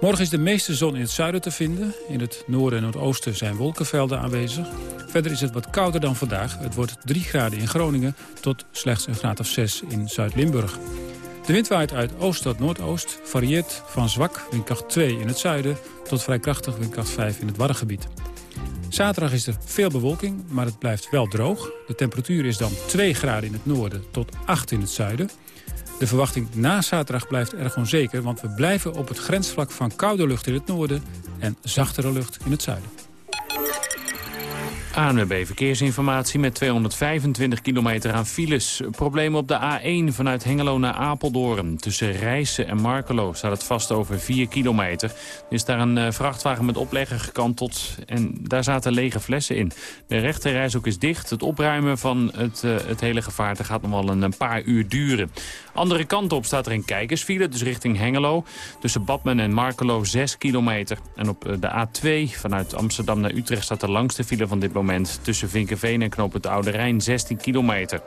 Speaker 36: Morgen is de meeste zon in het zuiden te vinden. In het noorden en noordoosten zijn wolkenvelden aanwezig. Verder is het wat kouder dan vandaag. Het wordt 3 graden in Groningen tot slechts een graad of 6 in Zuid-Limburg. De wind waait uit oost tot noordoost, varieert van zwak, windkracht 2 in het zuiden... tot vrij krachtig, windkracht 5 in het Waddengebied. Zaterdag is er veel bewolking, maar het blijft wel droog. De temperatuur is dan 2 graden in het noorden tot 8 in het zuiden. De verwachting na zaterdag blijft erg onzeker... want we blijven op het grensvlak van koude lucht in het noorden... en zachtere lucht in het zuiden.
Speaker 3: ANWB Verkeersinformatie met 225 kilometer aan files. Problemen op de A1 vanuit Hengelo naar Apeldoorn. Tussen Rijssen en Markelo staat het vast over 4 kilometer. Er is daar een uh, vrachtwagen met oplegger gekanteld en daar zaten lege flessen in. De rechterreis ook is dicht. Het opruimen van het, uh, het hele gevaarte gaat nog wel een, paar uur duren. Andere kant op staat er een kijkersfile, dus richting Hengelo. Tussen Badmen en Markelo 6 kilometer. En op de A2 vanuit Amsterdam naar Utrecht staat de langste file van dit moment tussen Vinkenveen en Knoop het Oude Rijn 16 kilometer.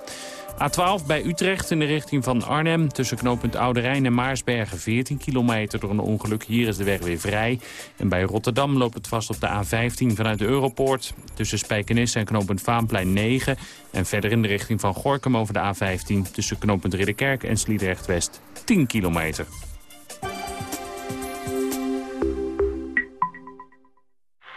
Speaker 3: A12 bij Utrecht in de richting van Arnhem. Tussen knooppunt Oude Rijn en Maarsbergen 14 kilometer door een ongeluk. Hier is de weg weer vrij. En bij Rotterdam loopt het vast op de A15 vanuit de Europoort. Tussen Spijkenisse en knooppunt Vaanplein 9. En verder in de richting van Gorkum over de A15. Tussen knooppunt Ridderkerk en Sliedrecht West 10 kilometer.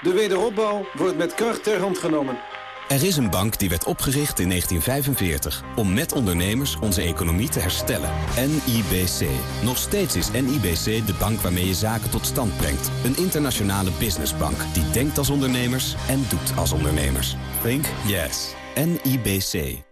Speaker 37: De wederopbouw wordt met kracht ter hand genomen.
Speaker 38: Er is een bank die werd opgericht in 1945 om met ondernemers onze economie te herstellen. NIBC. Nog steeds is NIBC de bank waarmee je zaken tot stand brengt. Een internationale businessbank die denkt als ondernemers en doet als ondernemers. Think yes. NIBC.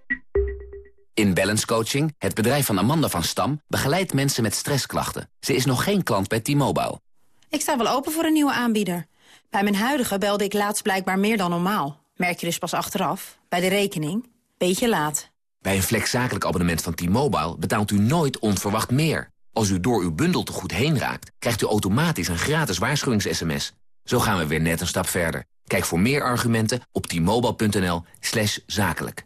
Speaker 39: In Balance Coaching, het bedrijf van Amanda van Stam... begeleidt mensen met stressklachten. Ze is nog geen klant bij T-Mobile.
Speaker 40: Ik sta wel open voor een nieuwe aanbieder. Bij mijn huidige belde ik laatst blijkbaar meer dan normaal. Merk je dus pas achteraf. Bij de rekening. Beetje laat.
Speaker 39: Bij een flexzakelijk abonnement van T-Mobile betaalt u nooit onverwacht meer. Als u door uw bundel te goed heen raakt, krijgt u automatisch een gratis waarschuwings-sms. Zo gaan we weer net een stap verder. Kijk voor meer argumenten op t-mobile.nl slash zakelijk.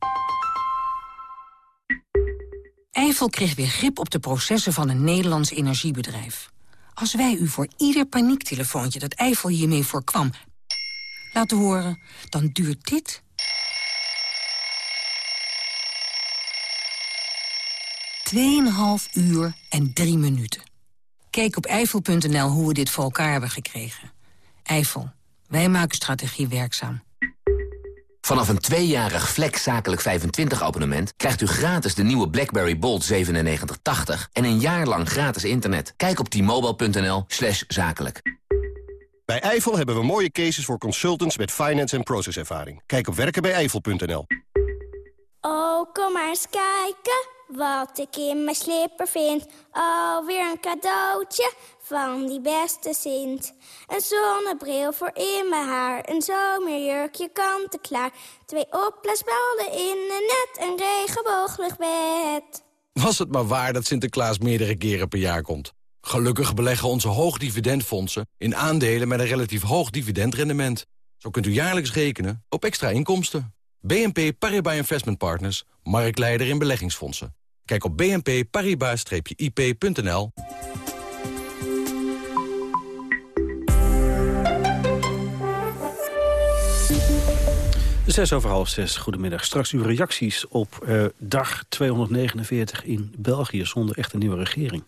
Speaker 41: Eiffel kreeg weer grip op de processen van een Nederlands energiebedrijf. Als wij u voor ieder paniektelefoontje dat Eiffel hiermee voorkwam laten horen, dan duurt dit... 2,5 uur en 3 minuten. Kijk op Eiffel.nl hoe we dit voor elkaar hebben gekregen. Eiffel, wij maken strategie werkzaam.
Speaker 39: Vanaf een tweejarig Flex Zakelijk 25 abonnement krijgt u gratis de nieuwe BlackBerry Bold 9780 en een jaar lang gratis internet. Kijk op t-mobile.nl zakelijk.
Speaker 7: Bij Eiffel hebben we mooie cases voor consultants met finance en processervaring. Kijk op werkenbijeiffel.nl.
Speaker 42: Oh, kom maar eens kijken wat ik in mijn slipper vind. Alweer een cadeautje van die beste Sint. Een zonnebril voor in mijn haar, een zomerjurkje kant-en-klaar. Twee opblaasballen in een net, een regenbooglig bed.
Speaker 43: Was het maar waar dat Sinterklaas meerdere keren per jaar komt. Gelukkig beleggen onze hoogdividendfondsen in aandelen met een relatief hoog dividendrendement. Zo kunt u jaarlijks rekenen op extra inkomsten. BNP Paribas Investment Partners, marktleider in beleggingsfondsen. Kijk op bnpparibas-ip.nl.
Speaker 11: Zes over half zes, goedemiddag. Straks uw reacties op uh, dag 249 in België zonder echt een nieuwe regering.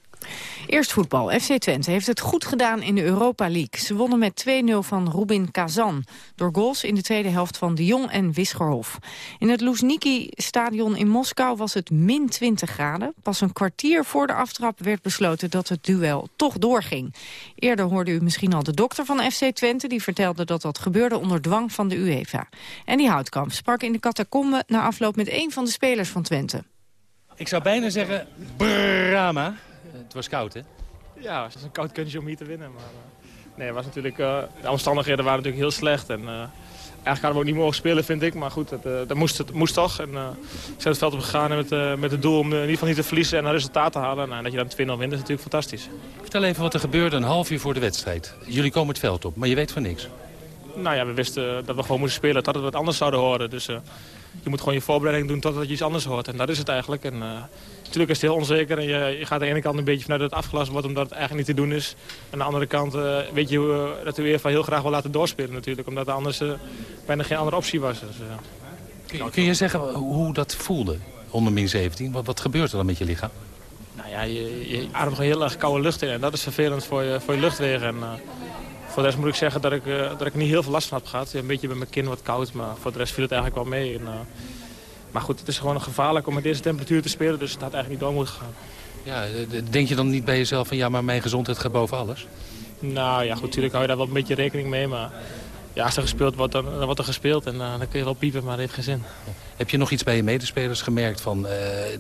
Speaker 10: Eerst voetbal. FC Twente heeft het goed gedaan in de Europa League. Ze wonnen met 2-0 van Rubin Kazan. Door goals in de tweede helft van de Jong en Wisgerhof. In het Luzhniki-stadion in Moskou was het min 20 graden. Pas een kwartier voor de aftrap werd besloten dat het duel toch doorging. Eerder hoorde u misschien al de dokter van FC Twente... die vertelde dat dat gebeurde onder dwang van de UEFA. En die Houtkamp sprak in de catacombe na afloop met een van de spelers van Twente.
Speaker 19: Ik zou bijna zeggen, Brama. Het was koud, hè?
Speaker 44: Ja, het was een koud kunstje om hier te winnen. Maar, uh, nee, het was natuurlijk, uh, de omstandigheden waren natuurlijk heel slecht. En, uh, eigenlijk hadden we ook niet mogen spelen, vind ik. Maar goed, dat, dat moest, het moest toch. En we zijn het veld op gegaan met, met het doel om in ieder geval niet te verliezen en een resultaat te halen. Nou, en dat je dan 2-0 wint is natuurlijk fantastisch.
Speaker 19: Vertel even wat er gebeurde een half uur voor de wedstrijd. Jullie komen het veld op, maar je weet van niks.
Speaker 44: Nou ja, we wisten dat we gewoon moesten spelen, dat we wat anders zouden horen. Dus je moet gewoon je voorbereiding doen totdat je iets anders hoort. En dat is het eigenlijk. En, Natuurlijk is het heel onzeker en je, je gaat aan de ene kant een beetje vanuit dat het afgelast wordt omdat het eigenlijk niet te doen is. Aan de andere kant uh, weet je uh, dat de UEFA heel graag wil laten doorspelen natuurlijk, omdat er anders bijna geen andere optie was. Dus,
Speaker 19: kun, je, kun, je zeggen hoe dat voelde onder min 17? Wat, wat gebeurt er dan met je lichaam?
Speaker 44: Nou ja, je, je ademt gewoon heel erg koude lucht in en dat is vervelend voor je, voor je luchtwegen. En, voor de rest moet ik zeggen dat ik, dat ik niet heel veel last van heb gehad. Een beetje bij mijn kin wat koud, maar voor de rest viel het eigenlijk wel mee. En, maar goed, het is gewoon gevaarlijk om met deze temperatuur te spelen. Dus het had eigenlijk niet door moeten gaan.
Speaker 19: Ja, denk je dan niet bij jezelf van ja, maar mijn gezondheid gaat boven alles?
Speaker 44: Nou ja, goed, natuurlijk hou je daar wel een beetje rekening mee. Maar ja, als er gespeeld wordt, dan, dan wordt er gespeeld. En uh, dan kun je wel piepen, maar dat heeft geen zin.
Speaker 19: Heb je nog iets bij je medespelers gemerkt van,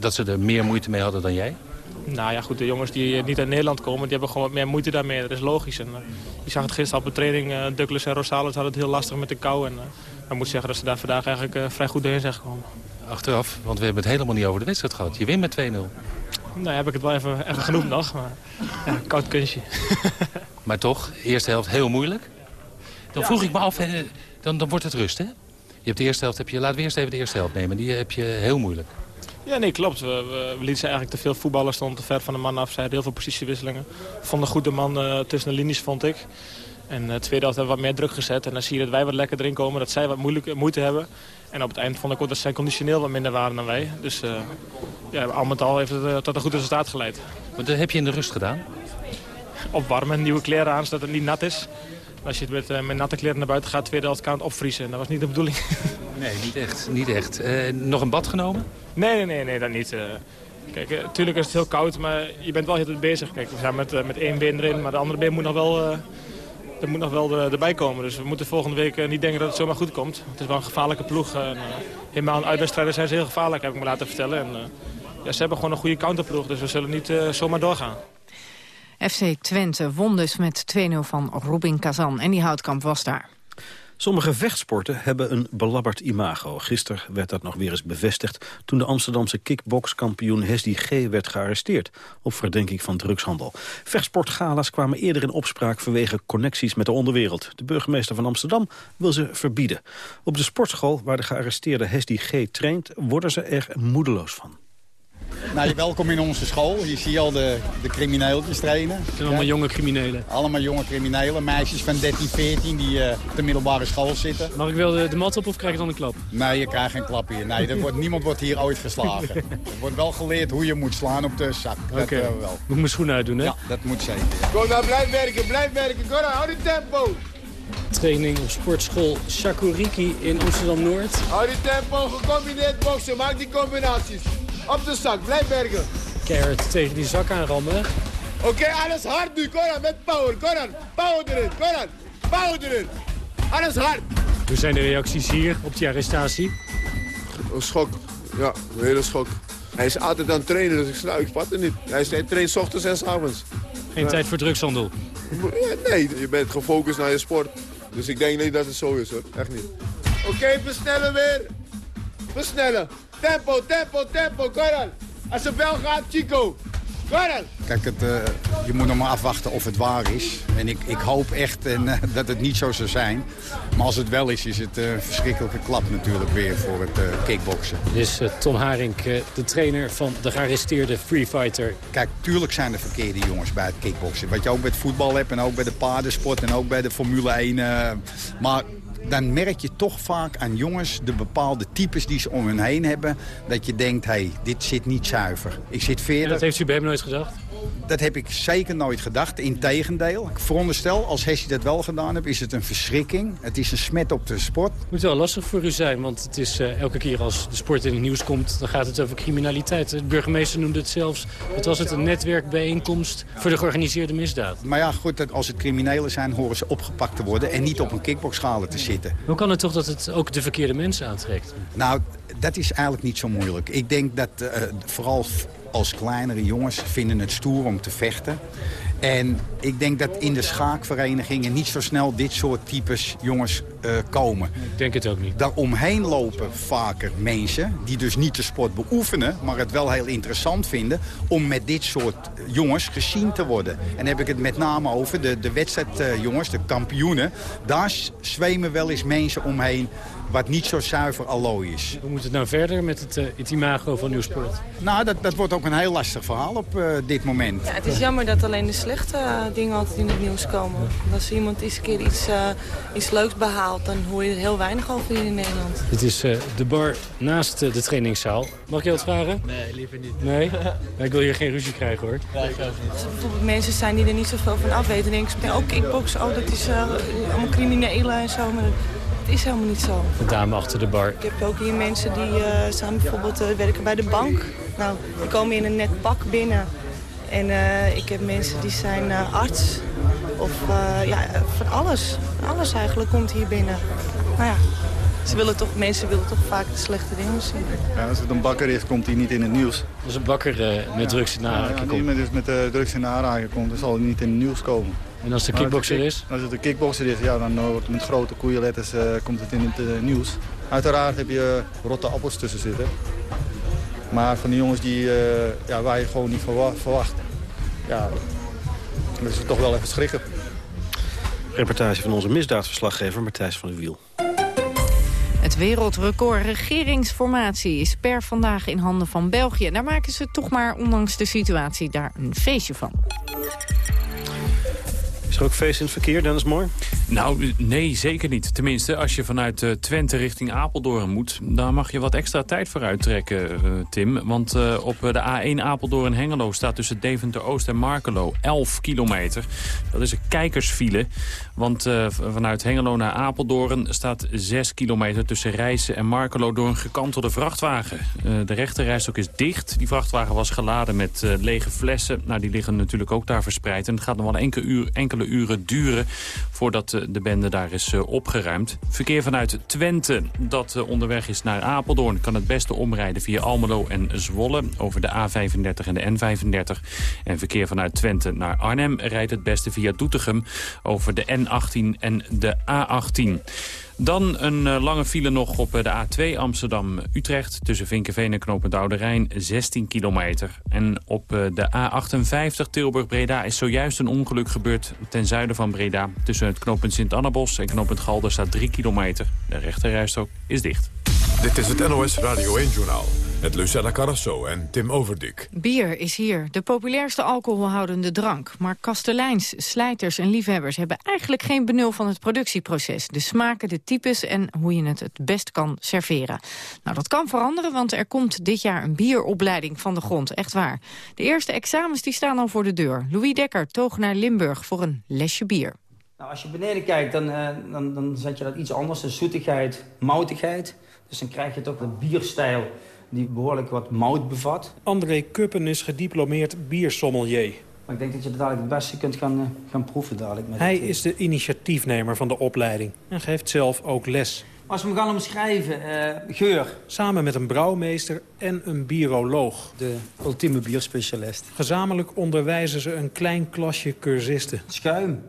Speaker 19: dat ze er meer moeite mee hadden dan jij?
Speaker 44: Nou ja, goed, de jongens die niet uit Nederland komen, die hebben gewoon wat meer moeite daarmee. Dat is logisch. En, uh, je zag het gisteren op de training, Douglas en Rosales hadden het heel lastig met de kou. En ik moet zeggen dat ze daar vandaag eigenlijk vrij goed doorheen zijn gekomen
Speaker 19: achteraf. Want we hebben het helemaal niet over de wedstrijd gehad. Je wint met 2-0.
Speaker 44: Nou, heb ik het wel even, even genoemd nog. Maar ja, koud kunstje.
Speaker 19: maar toch, eerste helft heel moeilijk. Dan vroeg ik me af, dan, dan wordt het rust, hè? Je hebt de eerste helft, heb je, laten we eerst even de eerste helft nemen. Die heb je heel moeilijk.
Speaker 44: Ja, nee, klopt. We, we, we lieten eigenlijk te veel voetballers, stonden te ver van de man af. Ze hadden heel veel positiewisselingen. Vonden goed de man uh, tussen de linies, vond ik. En de tweede helft hebben we wat meer druk gezet. En dan zie je dat wij wat lekker erin komen, dat zij wat moeilijk, moeite hebben. En op het eind vond ik ook dat zij conditioneel wat minder waren dan wij. Dus uh, ja, al met al heeft het tot een goed resultaat geleid.
Speaker 19: Wat heb je in de rust gedaan?
Speaker 44: Opwarmen, nieuwe kleren aan, zodat het niet nat is. Als je met, uh, met natte kleren naar buiten gaat, tweede helft kan het opvriezen. En dat was niet de bedoeling.
Speaker 19: Nee, niet echt. Niet echt. nog een bad genomen?
Speaker 44: Nee, nee, nee, nee dat niet. Kijk, natuurlijk is het heel koud, maar je bent wel heel bezig. Kijk, we zijn met, met één been erin, maar de andere been moet nog wel dat moet nog wel erbij komen. Dus we moeten volgende week eh, niet denken dat het zomaar goed komt. Het is wel een gevaarlijke ploeg. En, uh, helemaal in uitwedstrijden zijn ze heel gevaarlijk, heb ik me laten vertellen. En, uh, ja, ze hebben gewoon een goede counterploeg, dus we zullen niet zomaar doorgaan.
Speaker 10: FC Twente won dus met 2-0 van Robin Kazan. En die houtkamp was daar.
Speaker 11: Sommige vechtsporten hebben een belabberd imago. Gisteren werd dat nog weer eens bevestigd... toen de Amsterdamse kickbokskampioen Hesdy G. werd gearresteerd... op verdenking van drugshandel. Vechtsportgala's kwamen eerder in opspraak... vanwege connecties met de onderwereld. De burgemeester van Amsterdam wil ze verbieden. Op de sportschool waar de gearresteerde Hesdy G. traint... worden ze er moedeloos van.
Speaker 45: Nou, welkom in onze school. Hier zie je al de, de crimineeltjes trainen. Het
Speaker 36: zijn allemaal jonge criminelen.
Speaker 45: Allemaal jonge criminelen. Meisjes van 13, 14 die uh, op de middelbare school zitten.
Speaker 36: Mag ik wel de, de mat op of krijg ik dan een klap?
Speaker 45: Nee, je krijgt geen klap hier. Nee, er wordt, niemand wordt hier ooit geslagen. er wordt wel geleerd hoe je moet slaan op de zak.
Speaker 36: Oké, okay. wel. Moet ik mijn schoenen uitdoen, hè?
Speaker 45: Ja, dat moet zeker.
Speaker 46: Kom nou, blijf werken, blijf werken. Kom nou, hou die tempo.
Speaker 36: Training op sportschool Shakuriki in Amsterdam-Noord.
Speaker 46: Hou die tempo, gecombineerd boksen, maak die combinaties. Op de zak, blijf werken.
Speaker 36: Keihard tegen die zak aanrammen.
Speaker 46: Oké, okay, alles hard nu, kom aan, met power, kom aan. Power erin, kom aan, power erin. Alles hard.
Speaker 36: Hoe zijn de reacties hier op die arrestatie?
Speaker 46: Een schok, ja, een hele schok. Hij is altijd aan het trainen, dus ik snap, ik vat het niet. Hij traint s ochtends en s avonds.
Speaker 36: Geen tijd voor drugshandel?
Speaker 46: Nee, je bent gefocust naar je sport. Dus ik denk niet dat het zo is hoor, echt niet. Oké, okay, versnellen weer. Versnellen. Tempo, tempo, tempo, Goran. Als de bel gaat, Chico. Goran.
Speaker 45: Kijk, het, uh, je moet nog maar afwachten of het waar is. En ik, ik hoop echt en, uh, dat het niet zo zou zijn. Maar als het wel is, is het uh, een verschrikkelijke klap natuurlijk weer voor het kickboksen.
Speaker 36: Dit is Tom Haring, de trainer van de gearresteerde freefighter.
Speaker 45: Kijk, tuurlijk zijn er verkeerde jongens bij het kickboksen. Wat je ook bij het voetbal hebt en ook bij de paardensport en ook bij de Formule 1. maar dan merk je toch vaak aan jongens, de bepaalde types die ze om hun heen hebben... dat je denkt, hé, hey, dit zit niet zuiver. Ik zit verder... En
Speaker 36: dat heeft u bij hem nooit gedacht?
Speaker 45: Dat heb ik zeker nooit gedacht. Integendeel. Ik veronderstel, als Hessie dat wel gedaan heeft, is het een verschrikking. Het is een smet op de sport. Het
Speaker 36: moet wel lastig voor u zijn, want het is uh, elke keer als de sport in het nieuws komt... dan gaat het over criminaliteit. De burgemeester noemde het zelfs, wat was het, een netwerkbijeenkomst voor de georganiseerde misdaad.
Speaker 45: Maar ja, goed, als het criminelen zijn, horen ze opgepakt te worden... en niet op een kickboxschalen te zitten.
Speaker 36: Hoe kan het toch dat het ook de verkeerde mensen aantrekt?
Speaker 45: Nou, dat is eigenlijk niet zo moeilijk. Ik denk dat uh, vooral als kleinere jongens vinden het stoer om te vechten. En ik denk dat in de schaakverenigingen niet zo snel dit soort types jongens uh, komen.
Speaker 36: Ik denk het ook niet.
Speaker 45: Daaromheen lopen vaker mensen die dus niet de sport beoefenen... maar het wel heel interessant vinden om met dit soort jongens gezien te worden. En heb ik het met name over de, de wedstrijdjongens, de kampioenen. Daar zwemen wel eens mensen omheen wat niet zo zuiver allooi is.
Speaker 36: Hoe moet het nou verder met het, uh, het imago van uw sport?
Speaker 45: Nou, dat, dat wordt ook een heel lastig verhaal op uh, dit moment.
Speaker 47: Ja, het is jammer dat alleen de slechte uh, dingen altijd in het nieuws komen. Als iemand eens een keer iets, iets leuks behaalt, dan hoor je er heel weinig over hier in Nederland.
Speaker 36: Dit is de bar naast de trainingszaal. Mag ik je wat vragen?
Speaker 48: Nee, liever niet.
Speaker 36: Nee? ik wil hier geen ruzie krijgen hoor.
Speaker 48: Ja, ik ook niet.
Speaker 47: Als er bijvoorbeeld mensen zijn die er niet zoveel van af weten, dan denk ik, oh kickboksen, oh dat is allemaal criminelen en zo. Maar is helemaal niet zo.
Speaker 36: De dame achter de bar.
Speaker 47: Ik heb ook hier mensen die uh, zijn bijvoorbeeld uh, werken bij de bank. Nou, die komen in een net pak binnen. En uh, ik heb mensen die zijn arts. Of ja, van alles. Alles eigenlijk komt hier binnen. Nou ja, ze willen toch, mensen willen toch vaak de slechte dingen zien.
Speaker 45: Ja, als het een bakker is, komt hij niet in het nieuws.
Speaker 36: Als een bakker met drugs in aanraking
Speaker 45: ja, komt? Als met, met drugs in aanraking komt, dan zal hij niet in het nieuws komen.
Speaker 36: En als de kickboxer is?
Speaker 45: Als het een kickboxer is, ja, dan wordt het met grote koeienletters uh, komt het in het uh, nieuws. Uiteraard heb je rotte appels tussen zitten. Maar van die jongens die, uh, ja, waar je gewoon niet verwacht. Ja, dat is toch wel even schrikken.
Speaker 11: Reportage van onze misdaadverslaggever Matthijs van der Wiel.
Speaker 10: Het wereldrecord regeringsformatie is per vandaag in handen van België. Daar maken ze toch maar, ondanks de situatie, daar een feestje van.
Speaker 11: Is er ook feest in het verkeer, Dennis Mooi?
Speaker 3: Nou, nee, zeker niet. Tenminste, als je vanuit uh, Twente richting Apeldoorn moet... daar mag je wat extra tijd voor uittrekken, uh, Tim. Want uh, op de A1 Apeldoorn-Hengelo staat tussen Deventer-Oost en Markelo 11 kilometer. Dat is een kijkersfile. Want vanuit Hengelo naar Apeldoorn staat 6 kilometer... tussen Rijssen en Markelo door een gekantelde vrachtwagen. de rechterrijstok is dicht. Die vrachtwagen was geladen met lege flessen. Nou, die liggen natuurlijk ook daar verspreid. En het gaat nog wel enkele, uur, enkele uren duren... voordat de bende daar is eh, opgeruimd. Verkeer vanuit Twente dat eh, onderweg is naar Apeldoorn... kan het beste omrijden via Almelo en Zwolle over de A35 en de N35. En verkeer vanuit Twente naar Arnhem rijdt het beste via Doetinchem... over de N18 en de A18. Dan een uh, lange file nog op uh, de A2 Amsterdam-Utrecht... tussen Vinkenveen en Knopend Oude Rijn, 16 kilometer. En op uh, de A58 Tilburg-Breda is zojuist een ongeluk gebeurd... ten zuiden van Breda. Tussen het knooppunt Sint-Annabos en knooppunt Galder staat 3 kilometer. De rechterrijstrook is dicht.
Speaker 1: Dit is het NOS Radio 1-journaal met Lucella Carrasso en Tim Overdik.
Speaker 10: Bier is hier, de populairste alcoholhoudende drank. Maar kasteleins, slijters en liefhebbers hebben eigenlijk geen benul van het productieproces. De smaken, de types en hoe je het het best kan serveren. Nou, dat kan veranderen, want er komt dit jaar een bieropleiding van de grond. Echt waar. De eerste examens die staan al voor de deur. Louis Dekker toog naar Limburg voor een lesje bier.
Speaker 49: Nou, als je beneden kijkt, dan, uh, dan, dan zet je dat iets anders. De zoetigheid, moutigheid. Dus dan krijg je toch de bierstijl die behoorlijk wat mout bevat.
Speaker 50: André Kuppen is gediplomeerd biersommelier.
Speaker 49: Maar ik denk dat je het dadelijk het beste kunt gaan, uh, gaan proeven dadelijk. Met
Speaker 50: Hij
Speaker 49: uh...
Speaker 50: is de initiatiefnemer van de opleiding en geeft zelf ook les.
Speaker 49: Als we hem gaan omschrijven, uh, geur.
Speaker 50: Samen met een brouwmeester en een biroloog.
Speaker 49: De ultieme bierspecialist.
Speaker 50: Gezamenlijk onderwijzen ze een klein klasje cursisten.
Speaker 49: Schuim.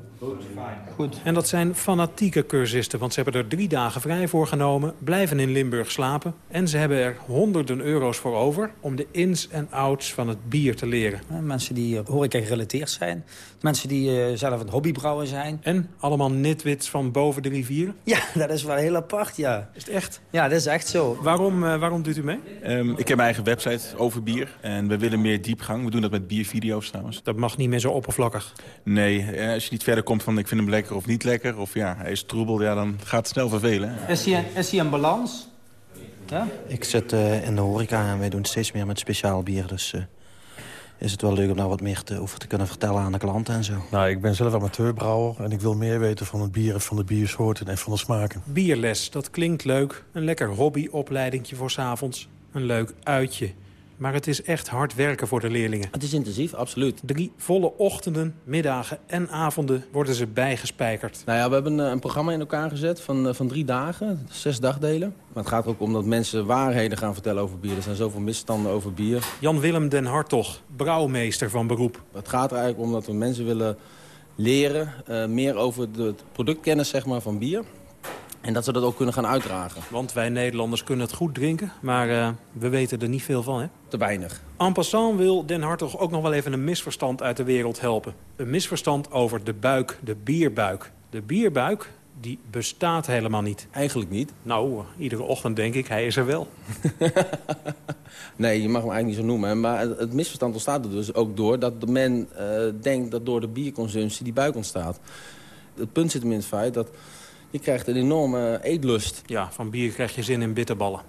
Speaker 49: Goed.
Speaker 50: En dat zijn fanatieke cursisten, want ze hebben er drie dagen vrij voor genomen... blijven in Limburg slapen en ze hebben er honderden euro's voor over... om de ins en outs van het bier te leren.
Speaker 49: Mensen die uh, horeca gerelateerd zijn. Mensen die uh, zelf een hobbybrouwer zijn.
Speaker 50: En allemaal nitwits van boven de rivier?
Speaker 49: Ja, dat is wel heel apart, ja.
Speaker 50: Is het echt?
Speaker 49: Ja, dat is echt zo.
Speaker 50: Waarom, uh, waarom doet u mee?
Speaker 51: Um, ik heb mijn eigen website over bier en we willen meer diepgang. We doen dat met biervideo's trouwens.
Speaker 50: Dat mag niet meer zo oppervlakkig?
Speaker 51: Nee, als je niet verder komt van ik vind hem lekker of niet lekker... of ja, hij is troebel, ja, dan gaat het snel vervelen.
Speaker 49: Is hij, is hij een balans? Ja?
Speaker 52: Ik zit uh, in de horeca en wij doen steeds meer met speciaal bier. Dus uh, is het wel leuk om daar wat meer te, over te kunnen vertellen aan de klanten en zo.
Speaker 48: Nou, ik ben zelf amateurbrouwer en ik wil meer weten van het bier... van de biersoorten en van de smaken.
Speaker 50: Bierles, dat klinkt leuk. Een lekker hobbyopleidingje voor 's avonds. Een leuk uitje. Maar het is echt hard werken voor de leerlingen.
Speaker 49: Het is intensief, absoluut.
Speaker 50: Drie volle ochtenden, middagen en avonden worden ze bijgespijkerd.
Speaker 49: Nou ja, we hebben een, een programma in elkaar gezet van, van drie dagen, zes dagdelen. Maar het gaat er ook om dat mensen waarheden gaan vertellen over bier. Er zijn zoveel misstanden over bier.
Speaker 50: Jan-Willem den Hartog, brouwmeester van beroep.
Speaker 49: Het gaat er eigenlijk om dat we mensen willen leren... Uh, meer over de productkennis zeg maar, van bier. En dat ze dat ook kunnen gaan uitdragen.
Speaker 50: Want wij Nederlanders kunnen het goed drinken, maar uh, we weten er niet veel van, hè?
Speaker 49: Te weinig.
Speaker 50: En passant wil Den Hartog ook nog wel even een misverstand uit de wereld helpen. Een misverstand over de buik, de bierbuik. De bierbuik, die bestaat helemaal niet.
Speaker 49: Eigenlijk niet.
Speaker 50: Nou, iedere ochtend denk ik, hij is er wel.
Speaker 49: nee, je mag hem eigenlijk niet zo noemen. Maar het misverstand ontstaat er dus ook door dat men uh, denkt dat door de bierconsumptie die buik ontstaat. Het punt zit hem in het feit dat je krijgt een enorme eetlust.
Speaker 50: Ja, van bier krijg je zin in bitterballen.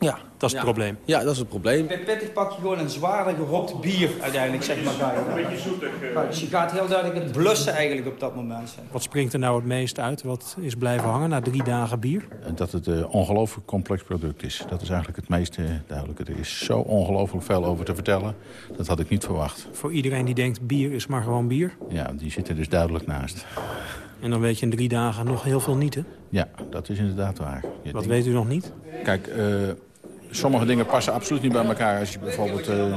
Speaker 49: Ja.
Speaker 50: Dat is het
Speaker 49: ja.
Speaker 50: probleem.
Speaker 49: Ja, dat is het probleem. Bij Pettig pak je gewoon een zware geropt bier uiteindelijk, zeg maar. Ga je.
Speaker 53: Een beetje zoetig. Uh...
Speaker 49: Dus je gaat heel duidelijk het blussen eigenlijk op dat moment. Zeg.
Speaker 50: Wat springt er nou het meest uit? Wat is blijven hangen na drie dagen bier?
Speaker 54: Dat het een ongelooflijk complex product is. Dat is eigenlijk het meest duidelijke. Er is zo ongelooflijk veel over te vertellen. Dat had ik niet verwacht.
Speaker 50: Voor iedereen die denkt bier is maar gewoon bier?
Speaker 54: Ja, die zit er dus duidelijk naast.
Speaker 50: En dan weet je in drie dagen nog heel veel niet, hè?
Speaker 54: Ja, dat is inderdaad waar.
Speaker 50: Je Wat denkt... weet u nog niet?
Speaker 54: Kijk, uh, sommige dingen passen absoluut niet bij elkaar. Als je bijvoorbeeld uh, uh,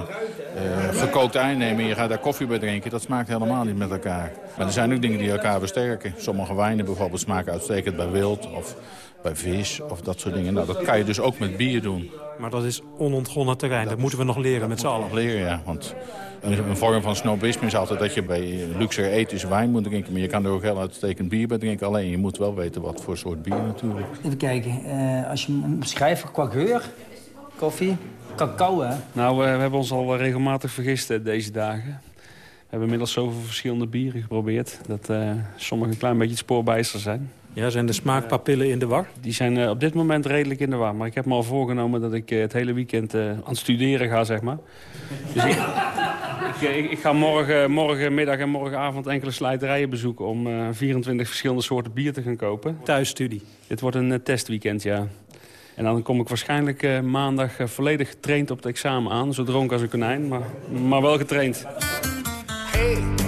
Speaker 54: gekookt ei neemt en je gaat daar koffie bij drinken... dat smaakt helemaal niet met elkaar. Maar er zijn ook dingen die elkaar versterken. Sommige wijnen bijvoorbeeld smaken uitstekend bij wild of bij vis of dat soort dingen. Nou, dat kan je dus ook met bier doen.
Speaker 50: Maar dat is onontgonnen terrein. Dat, dat moeten we nog leren met z'n allen.
Speaker 54: nog leren, ja. Want een vorm van snobisme is altijd dat je bij luxe ethische wijn moet drinken. Maar je kan er ook heel uitstekend bier bij drinken. Alleen je moet wel weten wat voor soort bier natuurlijk.
Speaker 49: Even kijken. Uh, als je hem beschrijft qua geur, koffie, cacao hè?
Speaker 55: Nou, we, we hebben ons al regelmatig vergist deze dagen. We hebben inmiddels zoveel verschillende bieren geprobeerd... dat uh, sommige een klein beetje het spoorbijster zijn.
Speaker 50: Ja, zijn de smaakpapillen in de war?
Speaker 55: Die zijn uh, op dit moment redelijk in de war. Maar ik heb me al voorgenomen dat ik uh, het hele weekend uh, aan het studeren ga, zeg maar. Dus ik, ik, ik, ga morgen, morgenmiddag en morgenavond enkele slijterijen bezoeken... om 24 verschillende soorten bier te gaan kopen.
Speaker 50: Thuisstudie?
Speaker 55: Dit wordt een testweekend, ja. En dan kom ik waarschijnlijk maandag volledig getraind op het examen aan. Zo dronken als een konijn, maar, maar wel getraind.
Speaker 56: Hey,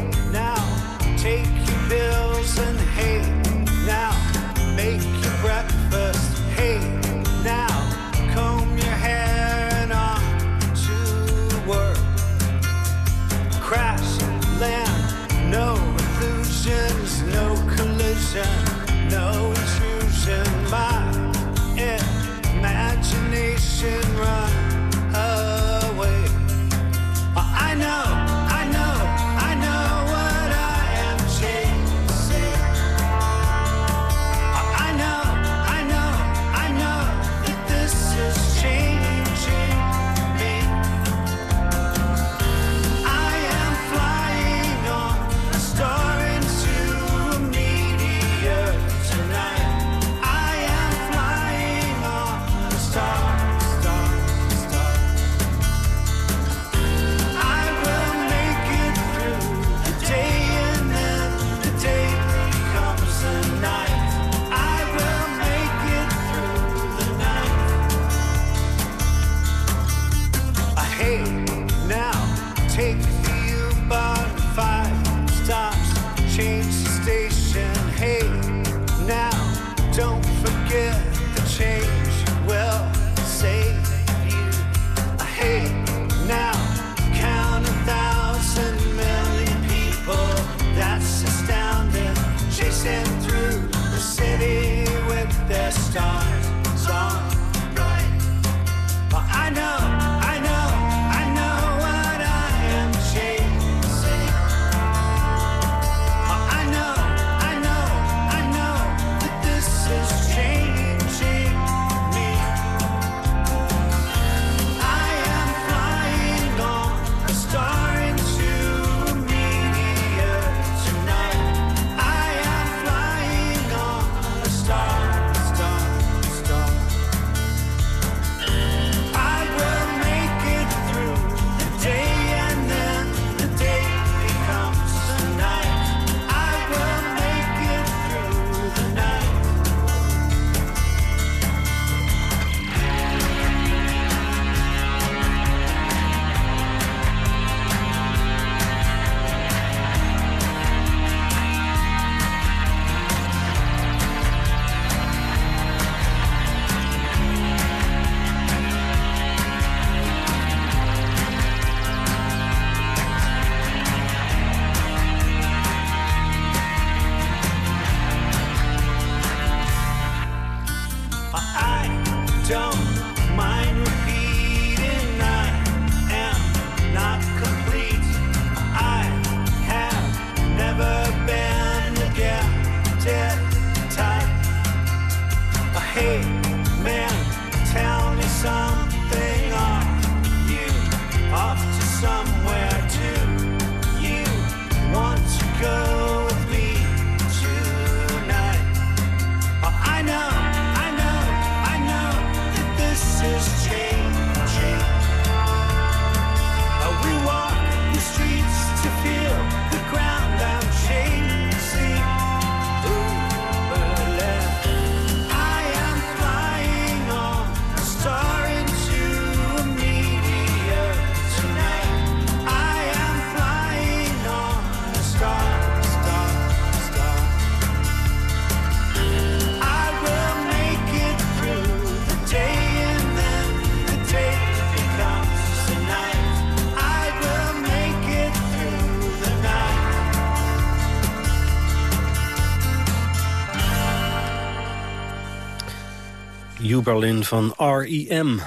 Speaker 11: U Berlin van R.E.M.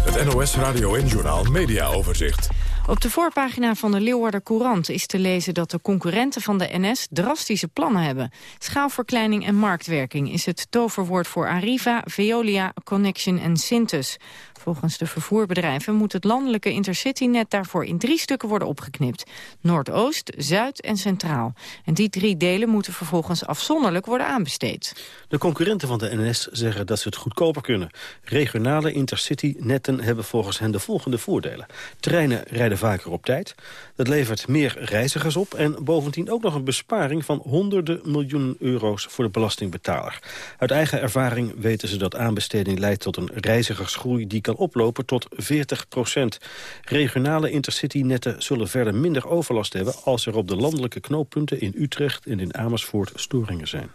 Speaker 1: Het NOS Radio en Journaal Media Overzicht.
Speaker 10: Op de voorpagina van de Leeuwarder Courant is te lezen dat de concurrenten van de NS drastische plannen hebben. Schaalverkleining en marktwerking is het toverwoord voor Arriva, Veolia, Connection en Sintus. Volgens de vervoerbedrijven moet het landelijke intercitynet daarvoor in drie stukken worden opgeknipt. Noordoost, Zuid en Centraal. En die drie delen moeten vervolgens afzonderlijk worden aanbesteed.
Speaker 11: De concurrenten van de NS zeggen dat ze het goedkoper kunnen. Regionale intercity-netten hebben volgens hen de volgende voordelen. Treinen rijden vaker op tijd. Dat levert meer reizigers op. En bovendien ook nog een besparing van honderden miljoenen euro's voor de belastingbetaler. Uit eigen ervaring weten ze dat aanbesteding leidt tot een reizigersgroei die kan oplopen tot 40 procent. Regionale intercity-netten zullen verder minder overlast hebben... als er op de landelijke knooppunten in Utrecht en in Amersfoort storingen zijn.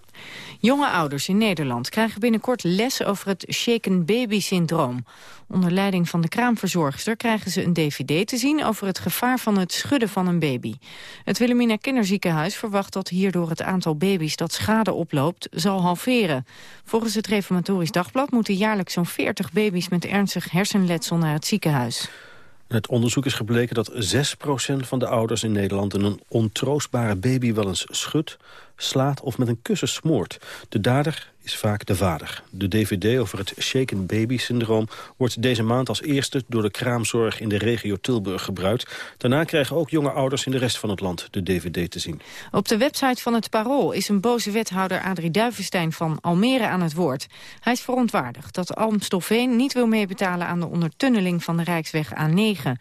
Speaker 10: Jonge ouders in Nederland krijgen binnenkort les over het shaken baby syndroom. Onder leiding van de kraamverzorgster krijgen ze een dvd te zien over het gevaar van het schudden van een baby. Het Wilhelmina Kinderziekenhuis verwacht dat hierdoor het aantal baby's dat schade oploopt zal halveren. Volgens het Reformatorisch Dagblad moeten jaarlijks zo'n 40 baby's met ernstig hersenletsel naar het ziekenhuis.
Speaker 11: Het onderzoek is gebleken dat 6% van de ouders in Nederland... een ontroostbare baby wel eens schudt, slaat of met een kussen smoort. De dader is vaak de vader. De dvd over het shaken baby syndroom wordt deze maand als eerste door de kraamzorg in de regio Tilburg gebruikt. Daarna krijgen ook jonge ouders in de rest van het land de dvd te zien.
Speaker 10: Op de website van het Parool is een boze wethouder Adrie Duivenstein van Almere aan het woord. Hij is verontwaardigd dat Amstelveen niet wil meebetalen aan de ondertunneling van de Rijksweg A9.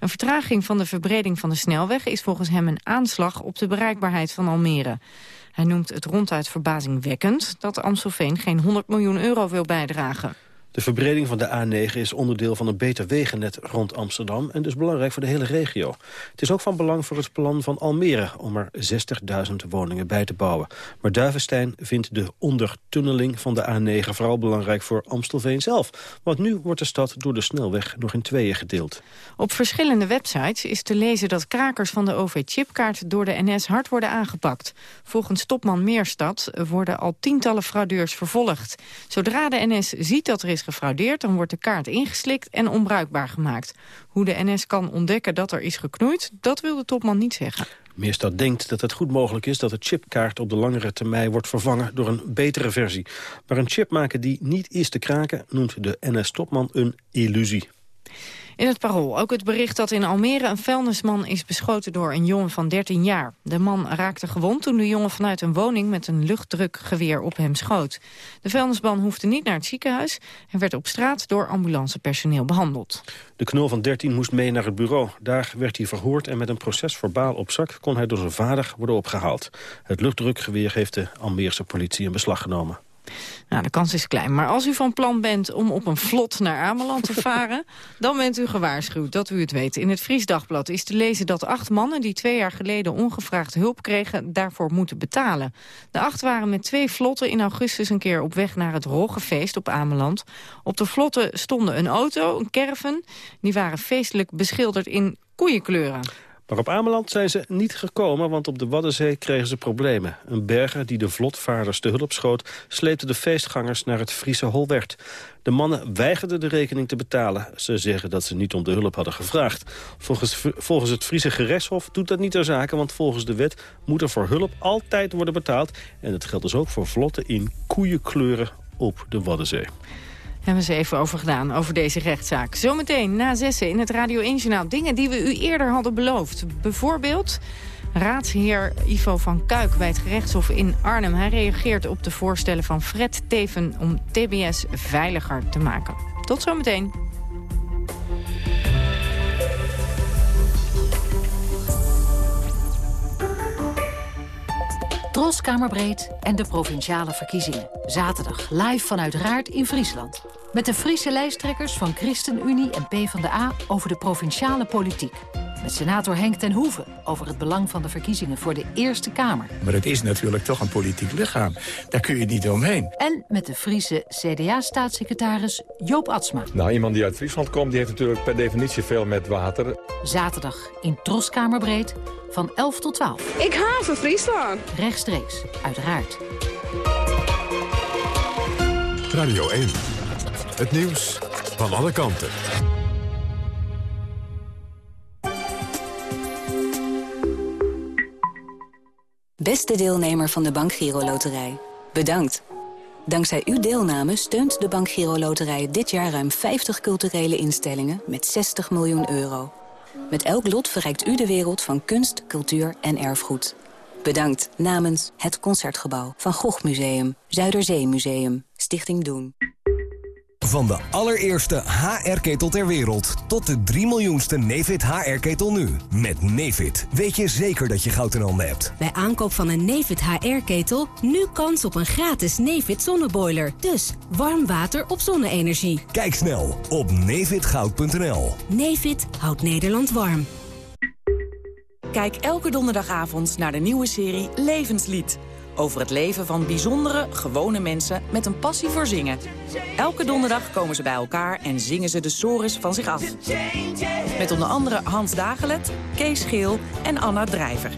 Speaker 10: Een vertraging van de verbreding van de snelweg is volgens hem een aanslag op de bereikbaarheid van Almere. Hij noemt het ronduit verbazingwekkend dat Amstelveen geen 100 miljoen euro wil bijdragen.
Speaker 11: De verbreding van de A9 is onderdeel van een beter wegennet rond Amsterdam... en dus belangrijk voor de hele regio. Het is ook van belang voor het plan van Almere... om er 60.000 woningen bij te bouwen. Maar Duivenstein vindt de ondertunneling van de A9... vooral belangrijk voor Amstelveen zelf. Want nu wordt de stad door de snelweg nog in tweeën gedeeld.
Speaker 10: Op verschillende websites is te lezen dat krakers van de OV-chipkaart... door de NS hard worden aangepakt. Volgens topman Meerstad worden al tientallen fraudeurs vervolgd. Zodra de NS ziet dat er is gefraudeerd, dan wordt de kaart ingeslikt en onbruikbaar gemaakt. Hoe de NS kan ontdekken dat er is geknoeid, dat wil de topman niet zeggen.
Speaker 11: Meerstad denkt dat het goed mogelijk is dat de chipkaart op de langere termijn wordt vervangen door een betere versie. Maar een chip maken die niet is te kraken noemt de NS-topman een illusie.
Speaker 10: In het parool ook het bericht dat in Almere een vuilnisman is beschoten door een jongen van 13 jaar. De man raakte gewond toen de jongen vanuit een woning met een luchtdrukgeweer op hem schoot. De vuilnisman hoefde niet naar het ziekenhuis en werd op straat door ambulancepersoneel behandeld.
Speaker 11: De knul van 13 moest mee naar het bureau. Daar werd hij verhoord en met een proces verbaal op zak kon hij door zijn vader worden opgehaald. Het luchtdrukgeweer heeft de Almeerse politie in beslag genomen.
Speaker 10: Nou, de kans is klein. Maar als u van plan bent om op een vlot naar Ameland te varen... dan bent u gewaarschuwd, dat u het weet. In het Fries Dagblad is te lezen dat acht mannen... die twee jaar geleden ongevraagd hulp kregen, daarvoor moeten betalen. De acht waren met twee vlotten in augustus een keer op weg naar het Roggefeest op Ameland. Op de vlotten stonden een auto, een caravan. Die waren feestelijk beschilderd in koeienkleuren.
Speaker 11: Maar op Ameland zijn ze niet gekomen, want op de Waddenzee kregen ze problemen. Een berger die de vlotvaarders te hulp schoot... sleepte de feestgangers naar het Friese Holwert. De mannen weigerden de rekening te betalen. Ze zeggen dat ze niet om de hulp hadden gevraagd. Volgens, volgens het Friese gerechtshof doet dat niet ter zake... want volgens de wet moet er voor hulp altijd worden betaald. En dat geldt dus ook voor vlotten in koeienkleuren op de Waddenzee.
Speaker 10: Hebben ze even over gedaan, over deze rechtszaak. Zometeen na zessen in het Radio 1 Journaal. Dingen die we u eerder hadden beloofd. Bijvoorbeeld raadsheer Ivo van Kuik bij het gerechtshof in Arnhem. Hij reageert op de voorstellen van Fred Teven om TBS veiliger te maken. Tot zometeen.
Speaker 41: Tros Kamerbreed en de Provinciale Verkiezingen. Zaterdag live vanuit Raart in Friesland. Met de Friese lijsttrekkers van ChristenUnie en PvdA over de provinciale politiek. Met senator Henk ten Hoeven over het belang van de verkiezingen voor de Eerste Kamer.
Speaker 4: Maar het is natuurlijk toch een politiek lichaam. Daar kun je niet omheen.
Speaker 41: En met de Friese CDA-staatssecretaris Joop Atsma.
Speaker 21: Nou, iemand die uit Friesland komt, die heeft natuurlijk per definitie veel met water.
Speaker 41: Zaterdag in Tros Kamerbreed van 11 tot 12.
Speaker 24: Ik haven Friesland.
Speaker 41: Rechtstreeks, uiteraard.
Speaker 1: Radio 1. Het nieuws van alle kanten.
Speaker 8: Beste deelnemer van de Bank Giro Loterij, bedankt. Dankzij uw deelname steunt de Bank Giro Loterij dit jaar ruim 50 culturele instellingen met 60 miljoen euro. Met elk lot verrijkt u de wereld van kunst, cultuur en erfgoed. Bedankt namens het Concertgebouw van Gogh Museum, Zuiderzeemuseum, Stichting Doen.
Speaker 38: Van de allereerste HR-ketel ter wereld tot de 3 miljoenste Nefit HR-ketel nu. Met Nefit weet je zeker dat je goud in handen hebt.
Speaker 57: Bij aankoop van een Nefit HR-ketel nu kans op een gratis Nefit zonneboiler. Dus warm water op zonne-energie.
Speaker 38: Kijk snel op nefitgoud.nl.
Speaker 57: Nefit houdt Nederland warm.
Speaker 58: Kijk elke donderdagavond naar de nieuwe serie Levenslied. Over het leven van bijzondere, gewone mensen met een passie voor zingen. Elke donderdag komen ze bij elkaar en zingen ze de sores van zich af. Met onder andere Hans Dagelet, Kees Geel en Anna Drijver.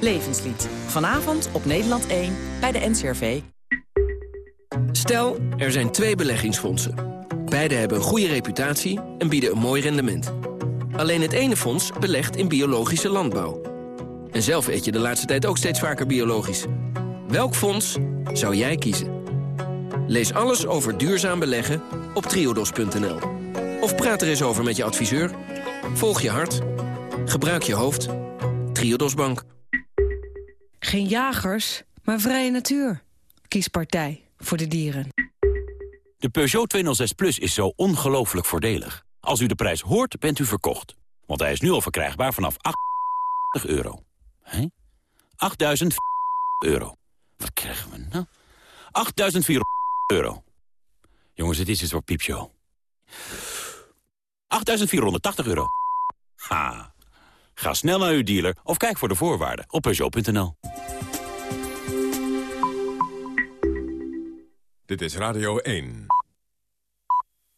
Speaker 58: Levenslied. Vanavond op Nederland 1 bij de NCRV.
Speaker 31: Stel, er zijn twee beleggingsfondsen. Beide hebben een goede reputatie en bieden een mooi rendement. Alleen het ene fonds belegt in biologische landbouw. En zelf eet je de laatste tijd ook steeds vaker biologisch. Welk fonds zou jij kiezen? Lees alles over duurzaam beleggen op triodos.nl. Of praat er eens over met je adviseur. Volg je hart. Gebruik je hoofd. Triodos Bank.
Speaker 55: Geen jagers, maar vrije natuur. Kies partij voor de dieren.
Speaker 9: De Peugeot 206 Plus is zo ongelooflijk voordelig. Als u de prijs hoort, bent u verkocht. Want hij is nu al verkrijgbaar vanaf 8 euro. Hé? 8.000 euro. Wat krijgen we nou? 8.400 euro. Jongens, het is een soort piepshow. 8.480 euro. Ha. Ga snel naar uw dealer of kijk voor de voorwaarden op Peugeot.nl.
Speaker 1: Dit is Radio 1.